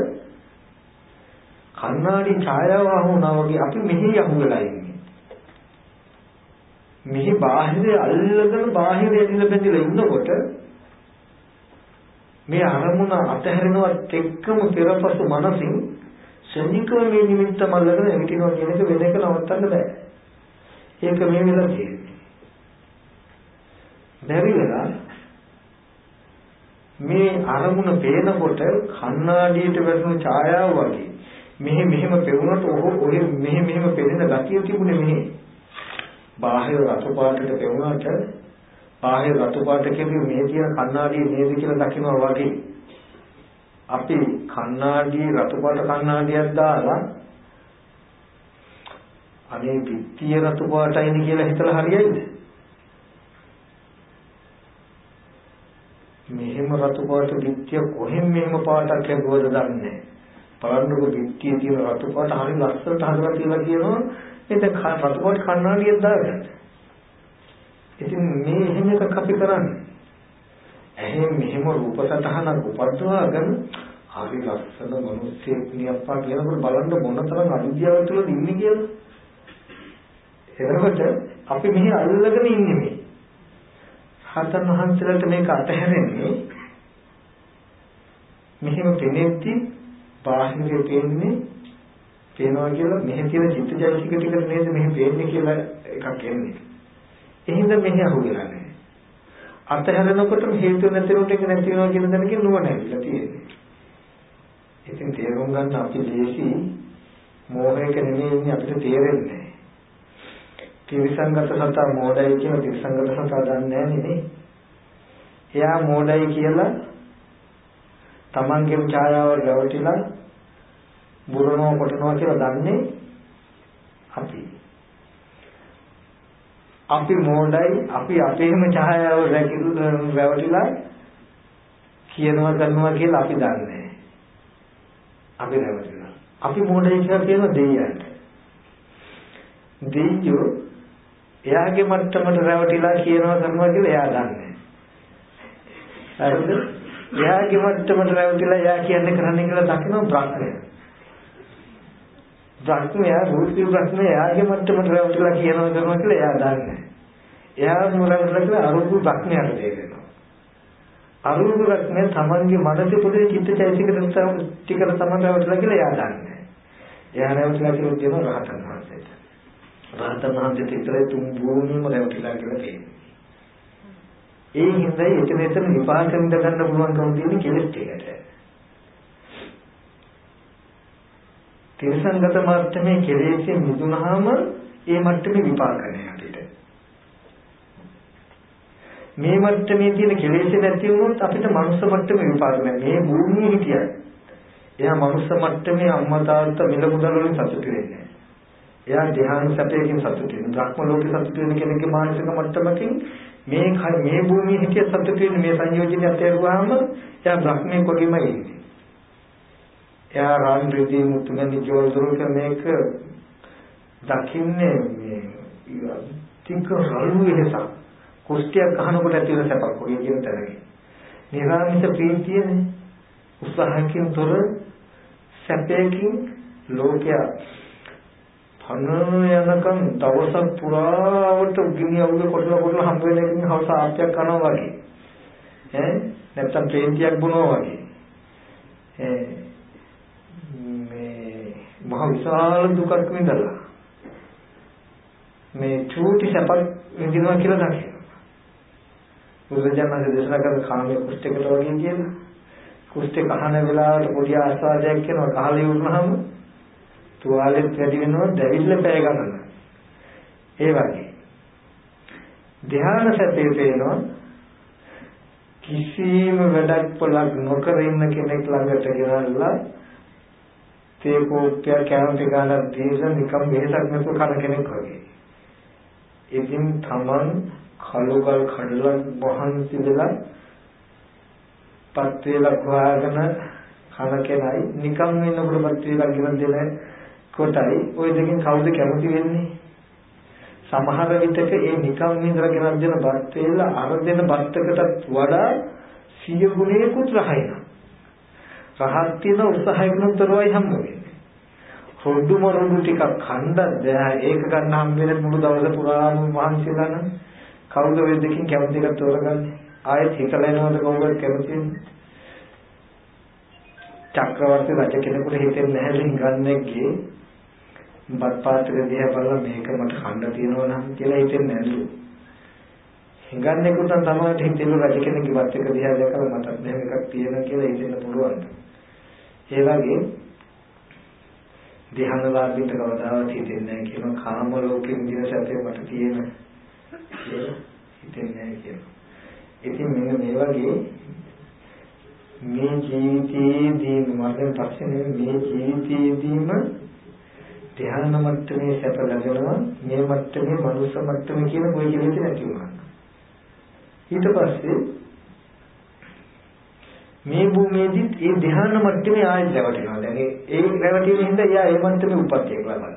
[SPEAKER 1] කන්නාඩි ඡායාව වුණා වගේ අපි මෙහි යහු වෙලා ඉන්නේ. මෙහි බාහිර අල්ලගෙන බාහිර ඇදිලා බැඳිලා ඉන්නකොට මේ අරමුණ අතහැරෙනවත් එක්කම පෙරපසු මනසින් ශනිකව මේ නිමිත්ත මල්ලගෙන එවිටිනවා කියන එක වෙන එක නවත්තන්න බෑ. ඒක මේ වෙලා තියෙන්නේ. බැරි වෙලා මේ අරමුණ පේනකොට කණ්ණාඩියට වැටුණු ඡායාව වගේ මෙහි මෙහෙම පෙවුනට ඔහු ඔය මෙහි මෙහෙම පෙනෙන ගතිය තිබුණේ මෙහි බාහිර රතු පාටට පෙවුනට බාහිර රතු පාට කියන්නේ මේ තියෙන කණ්ණාඩියේ නේද කියලා දකිනවා වගේ. අපි කණ්ණාඩියේ රතු පාට කණ්ණාඩියක් දාලා අනේ පිටිය රතු පාටයිනේ කියලා හිතලා හරියයිද? මෙහෙම රතු පාට පිටිය කොහෙන් මෙහෙම පාටක් ලැබුවද දන්නේ බලන්නකො පිටියේ තියෙන රතු පාට හරි ලස්සනට හදලා කියලා කියනවා එතන රතුකොට කන්නාඩියක් දාගන්න. ඉතින් මේ එහෙම එකක් අපි කරන්නේ. එහෙන් මෙහෙම රූප සතහනක් උපද්දවාගෙන හරි ලස්සන මිනිස්සෙක් නියප්පා කියනකොට බලන්න මොන තරම් අවිද්‍යාව තුළ ඉන්නේ කියලා. එතකොට අපි මෙහි අල්ලගෙන ඉන්නේ මේ. හතන් වහන්සේලාට මේක අතහැරෙන්නේ මෙහෙම පෙනෙද්දි බාහිරේ පේන්නේ පේනවා කියලා මෙහෙ තියෙන චිත්තජයසික ටික නේද මෙහෙ පේන්නේ කියලා එකක් එන්නේ. එහෙනම් මෙහෙ අහුවෙලා නැහැ. අතහැරෙනකොට හේතු නැතිවට එක නැති වෙනවා කියන දැනකින් නුවණ ඇවිල්ලා තියෙන්නේ. ඉතින් තේරුම් ගන්න අපි ලේසි මෝහයක නෙමෙයි අපිට තේරෙන්නේ. ත්‍රිසංගත සතා මෝඩයි කියන ත්‍රිසංගත සතා දන්නේ නැහැ එයා මෝඩයි කියලා තමන්ගේ ඡායාව රැවටිලා බුරනවා කොටනවා කියලා දන්නේ අපි. අපි මෝඩයි අපි අපේම ඡායාව රැවටිලා කියනවා කරනවා කියලා අපි දන්නේ අපි රැවටිලා. අපි මෝඩයි කියලා කියන දෙයියන්ට. දෙයියෝ එයාගේ මට්ටමට රැවටිලා කියනවා කරනවා කියලා එයා දන්නේ. හරිද? එයාගේ මට්ටමට රැවටිලා එයා කියන්නේ කරන්නේ කියලා දකින්න බ්‍රහ්මය. බ්‍රහ්මයා රූපී බ්‍රහ්මයා එයාගේ මට්ටමට රැවටිලා කියනවා කරනවා කියලා එයා දන්නේ. එයා මුලවල කියලා අරූපී බ්‍රහ්මයාට තේරෙනවා. අරූපී බ්‍රහ්මයා තමන්ගේ මනසේ පොඩි චිත්තචෛතසික ටිකට තමන් රැවටිලා කියලා එයා දන්නේ. එයා රැවටිලා කියලා කියනවා රහතන් වහන්සේට. රහතන් වහන්සේට විතරයි තුන් භූමියම රැවටිලා කියලා තියෙන්නේ. ඒ හින්දා එතන එතන විපාක විඳ ගන්න පුළුවන්කම තියෙන කෙලෙස් ටිකට. තිරසංගත මට්ටමේ කෙලෙස්ෙන් මිදුනහම ඒ මට්ටමේ විපාකනේ අපිට. මේ මට්ටමේ තියෙන කෙලෙස් නැති වුණොත් අපිට මනුස්ස මට්ටමේ විපාක නැහැ. මේ භූමියේ හිටියත් එයා මනුස්ස මට්ටමේ අම්මා තාත්තා මිල මුදල් වලින් සතුටු වෙන්නේ එයා ධ්‍යාන සැපයකින් සතුටු වෙනවා. ධර්ම ලෝකේ සතුටු වෙන කෙනෙක්ගේ මානසික මට්ටමකින් මේ මේ භූමියේ හිතිය සතුටු වෙන මේ සංයෝජනය අතේරුවාම එයා බ්‍රහ්මයෙක් වගේම ඉන්නේ. එයා රාන් රිදී මුතුගනි ජෝල්දුරුක මේක දකින්නේ මේ තික රළු වෙනසක්. කුෂ්ඨයක් අහනකොට ඇති වෙන සැපක් ඔය කියන තැනක. නිරාමිත ප්‍රීතියනේ උත්සාහකින් තොර සැපයකින් ලෝකයා පන්න යනකම් දවසක් පුරාවට ගිනි අවුල කොටලා කොටලා හම්බ වෙන එකකින් හවස ආප්පයක් කනවා වගේ. ඈ නැත්තම් ප්‍රේන්තියක් බොනවා වගේ. ඒ මේ මහ විශාල දුකක් විඳලා මේ චූටි සැපක් විඳිනවා කියලා දකිනවා. බුදුජානක දේශනා කරන කාමයේ කුෂ්ඨයකට වගේ කියන කුෂ්ඨ කහන වෙලාවට පොඩි ආස්වාදයක් කරනවා කහලිය වුණාම තුවාලෙත් වැඩි වෙනවා දැවිල්ල පැය ගණන. ඒ වගේ. ධ්‍යාන සැපේ පේනවා කිසිම වැඩක් පොලක් නොකර ඉන්න කෙනෙක් ළඟට ගෙනල්ලා තේ කෝප්පය කැමති ගානක් දීලා නිකම් වෙහසක් නැතුව කන කෙනෙක් වගේ. ඉතින් තමන් කලුගල් කඩලා වහන්සි වෙලා පත් වේලා ගොයාගෙන කන කෙනයි නිකම් වෙනකොට පත් වේලා ගෙවන් දෙන කොටයි ওই දෙකෙන් කවුද කැමති වෙන්නේ? සමහර විටක ඒ නිකම් නින්දරගෙන දෙන බත් වේල අර දෙන බත්තකටත් වඩා සිය ගුණයකුත් රහයින. රහත් තියෙන උත්සාහයකිනුතරවයි හම්බ වෙන්නේ. හොඩු මරුඩු ටිකක් කණ්ඩක් දැන් ඒක ගන්න හම්බ වෙන මුළු දවස පුරාම මහන්සිලා නම් කවුද ওই දෙකෙන් කැමති එකක් තෝරගන්නේ? ආයෙත් හිතලා එනවද කවුරුත් කැමති චක්‍රවර්ති රජ කෙනෙකුට හිතෙන්නේ නැහැ ලිංගන්නේගේ බත් පාත්‍රය දිහා බලලා මේක මට කන්න තියෙනවා නම් කියලා හිතෙන්නේ නැලු. හිඟන්නේකුට තමයි හිතෙන්නේ රජ කෙනෙක්ගේ බත් එක දිහා දැකලා මට මෙහෙම එකක් තියෙනවා කියලා හිතෙන්න පුළුවන්. ඒ වගේ ධ්‍යානලාභීට කවදාවත් හිතෙන්නේ නැහැ කියන කාම ලෝකෙ විඳින සැපේ මට තියෙන කියලා හිතෙන්නේ නැහැ කියනවා. ඉතින් මෙන්න මේ වගේ මේ ජීවිතයේදීම මරණය පස්සේ මේ ජීවිතයේදීම ධ්‍යාන මට්ටමේ සැප ලැබෙනවා මේ මට්ටමේ මනුෂ්‍ය මට්ටමේ කියන કોઈ කෙනෙක් නැති වුණා. ඊට පස්සේ මේ භූමියේදීත් ඒ ධ්‍යාන මට්ටමේ ආයෙත් රැවටෙනවා. දැන් ඒ රැවටීමෙන් හින්දා එයා ඒ මට්ටමේ උපත්යක් ලබනවා.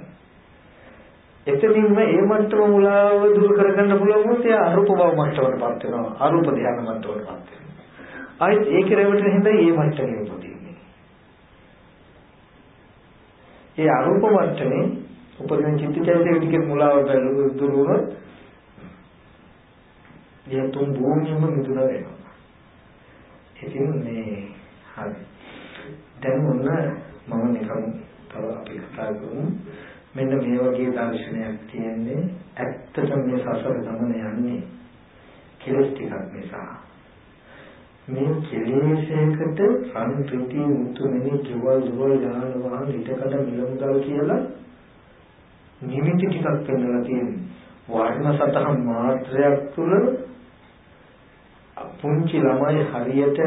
[SPEAKER 1] එතනින්ම ඒ මට්ටම මුලාව දුරු කරගන්න පුළුවන් වුණොත් එයා අරූප බව මට්ටමටපත් වෙනවා. අරූප ධ්‍යාන මට්ටමටපත් වෙනවා. ආයෙත් ඒක රැවටෙන හින්දා මේ මට්ටමේ උපදින්නේ. ඒ අරූප මට්ටමේ උපදින චිත්තචෛතසික ටිකේ මුලාව දුරු වුණොත් ඒ තුන් භූමියම මිදුන වෙනවා. ඉතින් මේ හරි. දැන් මොන මම නිකන් තව අපි කතා කරමු. මෙන්න මේ වගේ දර්ශනයක් තියෙන්නේ ඇත්තටම මේ සසර ගමන යන්නේ කෙලස් ටිකක් නිසා. මේ කෙලෙසයකට රන් ප්‍රති මුතුමනි ජීවල් දුවල් යාන වාහන ඊටකට මිලමුදල් කියලා නිමිති ටිකක් පෙන්වලා තියෙනවා. වර්ණ සතහන් මාත්‍රයක් තුළ පුංචි ළමයි හරියට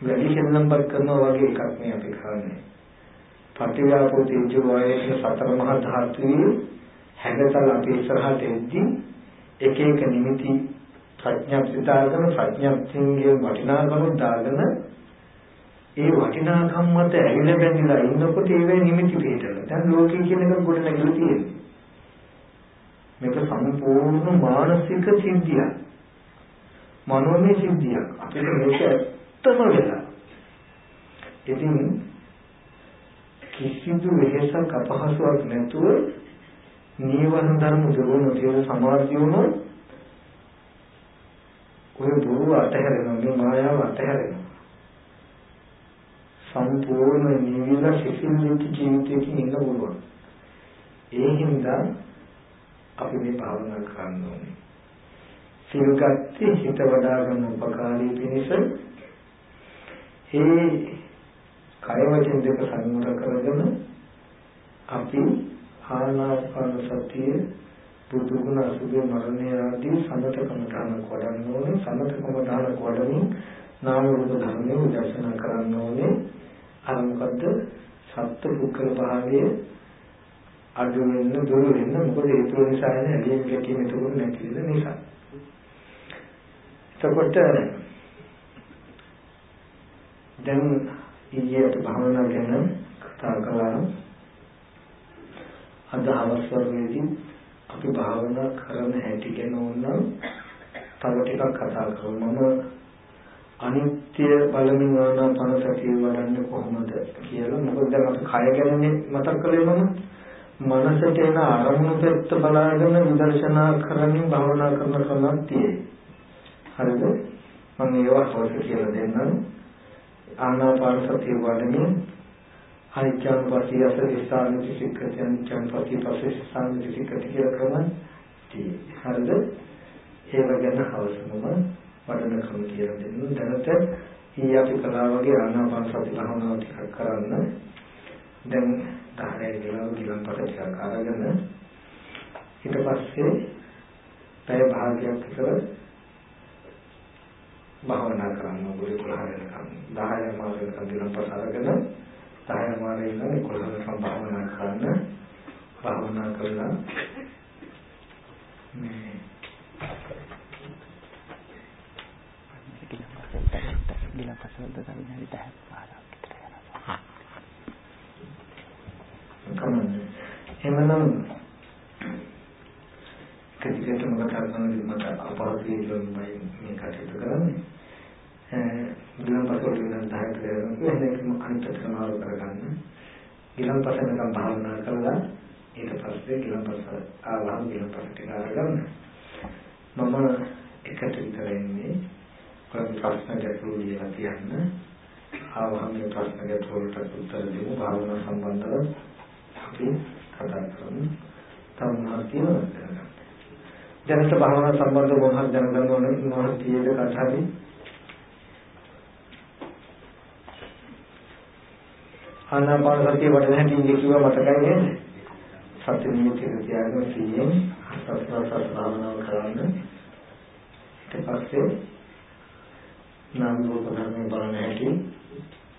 [SPEAKER 1] වැඩි සෙල්ලම්පත් කරනවා වගේ එකක් මේ අපි කරන්නේ. පටිඝාපෝ තේජෝ වායය කියන සතර මහා ධාතුවේ හැඟතල අපි ඉස්සරහට එද්දී එක එක නිමිති ප්‍රඥාප්ති දාගෙන ප්‍රඥාප්තියේ වටිනාකම දාගෙන ඒ වටිනාකම් මත ඇවිල්ලා බැඳිලා ඉන්නකොට ඒවේ නිමිති පිටලා. දැන් ලෝකේ කියන එක ගොඩ නැගිලා තියෙනවා. මේක සම්පූර්ණ මානසික සිද්ධියක්. මනෝමය සිද්ධියක්. අපිට මේක ඇත්තම වෙලා. ඉතින් කිසිදු වෙහසක් අපහසුයක් නැතුව නීවරණ ධර්ම දුරුවන තියෙන සමාධිය වුණොත් ඔය බොරුව අතහැරෙනවා මේ මායාව අතහැරෙනවා සම්පූර්ණ නිවිල සිසිල් ජීවිතයකින් ඉන්න පුළුවන් ඒ හින්දා අපි මේ භාවනා කරන්න ඕනේ සිල් ගත්තේ හිත වඩා ගන්න උපකාරී පිණිස ඒ කය වචන දෙක සංවර කරගෙන අපි ආනාපාන සතිය බුදු ගුණ අසුභ මරණය ආදී සමත කමඨාන වඩන්න ඕනේ. සමත කමඨාන වඩමින් නාම රූප ධර්මයේ දර්ශන කරන්න ඕනේ. අර මොකද්ද? සත්‍ය පුක්කල භාවයේ අඩු වෙන්න දුර වෙන්න. මොකද හේතුව නිසා නේ ඇලීම් ගැටීම් එතකොට නැති වෙන නිසා. එතකොට දැන් ඊයේ භාවනා ගැන කතා කළා. අද හවස් වරුවේදී අපි භාවනා කරන හැටි ගැන ඕනනම් තව ටිකක් කතා කරමු. මම අනිත්‍ය බලමින් ආනාපාන සතිය වඩන්නේ කොහොමද කියලා. මොකද දැන් අපි කය ගැන මතක් කළේ මම. මනසට එන අරමුණු පැත්ත බලාගෙන විදර්ශනා කරමින් භාවනා කරන ක්‍රමයක් තියෙයි. හරිද? මම ඒවා හොයලා කියලා දෙන්නම්. ආනාපාන සතිය වඩමින් අනිත්‍යං පස්සේ අසරිස්සාන විසිකති අනිත්‍යං පස්සේ පස්සේ ස්ථාන විසිකති කියලා ක්‍රම තියෙනවා. හරිද? ඒව ගැන හවසම වඩන ක්‍රම කියලා දෙන්න. දැනට ඊ අපි කළා වගේ ආනාපාන සති භාවනාව ටිකක් කරන්න. දැන් 10 ගිලව ගිලන්පත ටිකක් අරගෙන ඊට පස්සේ පැය භාගයක් විතර භාවනා කරන්න ඕගොල්ලෝ 11 වෙනකම් 10 මාස වෙනකම් දිනපත අරගෙන 10 මාස ඉඳන් 11 වෙනකම් භාවනා කරන්න භාවනා කළා මේ
[SPEAKER 2] ගිලන් පසවලද තව විනාඩි 10ක් 15ක් විතර යනවා.
[SPEAKER 1] කමන්නේ. එහෙමනම් කෙටිකටම කතා කරනකොට මට අපහසුයි කියලා මේ කටයුතු කරන්නේ. ගිලන්පස වලින් නම් 10 කරනවා එහෙනම් අනිත් පැත්ත මාරු කරගන්න. ගිලන්පස නිකන් භාවනා කරලා ඊට පස්සේ ගිලන්පස ආවම ගිලන්පස ටික අරගන්න. මම එකට විතර ඉන්නේ. කොහොමද ප්‍රශ්න ගැටළු ලියලා තියන්න. ආවම මේ ප්‍රශ්න ගැටළු වලට උත්තර දෙමු භාවනා සම්බන්ධව අපි කතා කරමු. තව මොනවද කියනවද? දැනට භාවනා සම්බන්ධව මොනවද දැනගන්න ඕනේ මොනවද තියෙද කතාවේ ආනාපාන සතිය වඩන හැටි ඉන්නේ කිව්වා මතකයි නේද? සත්‍ය නිමිති තියාගෙන සීයෙන් අස්පස්පස් භාවනාව කරන්න. ඊට පස්සේ නාම රූප ධර්ම බලන හැටි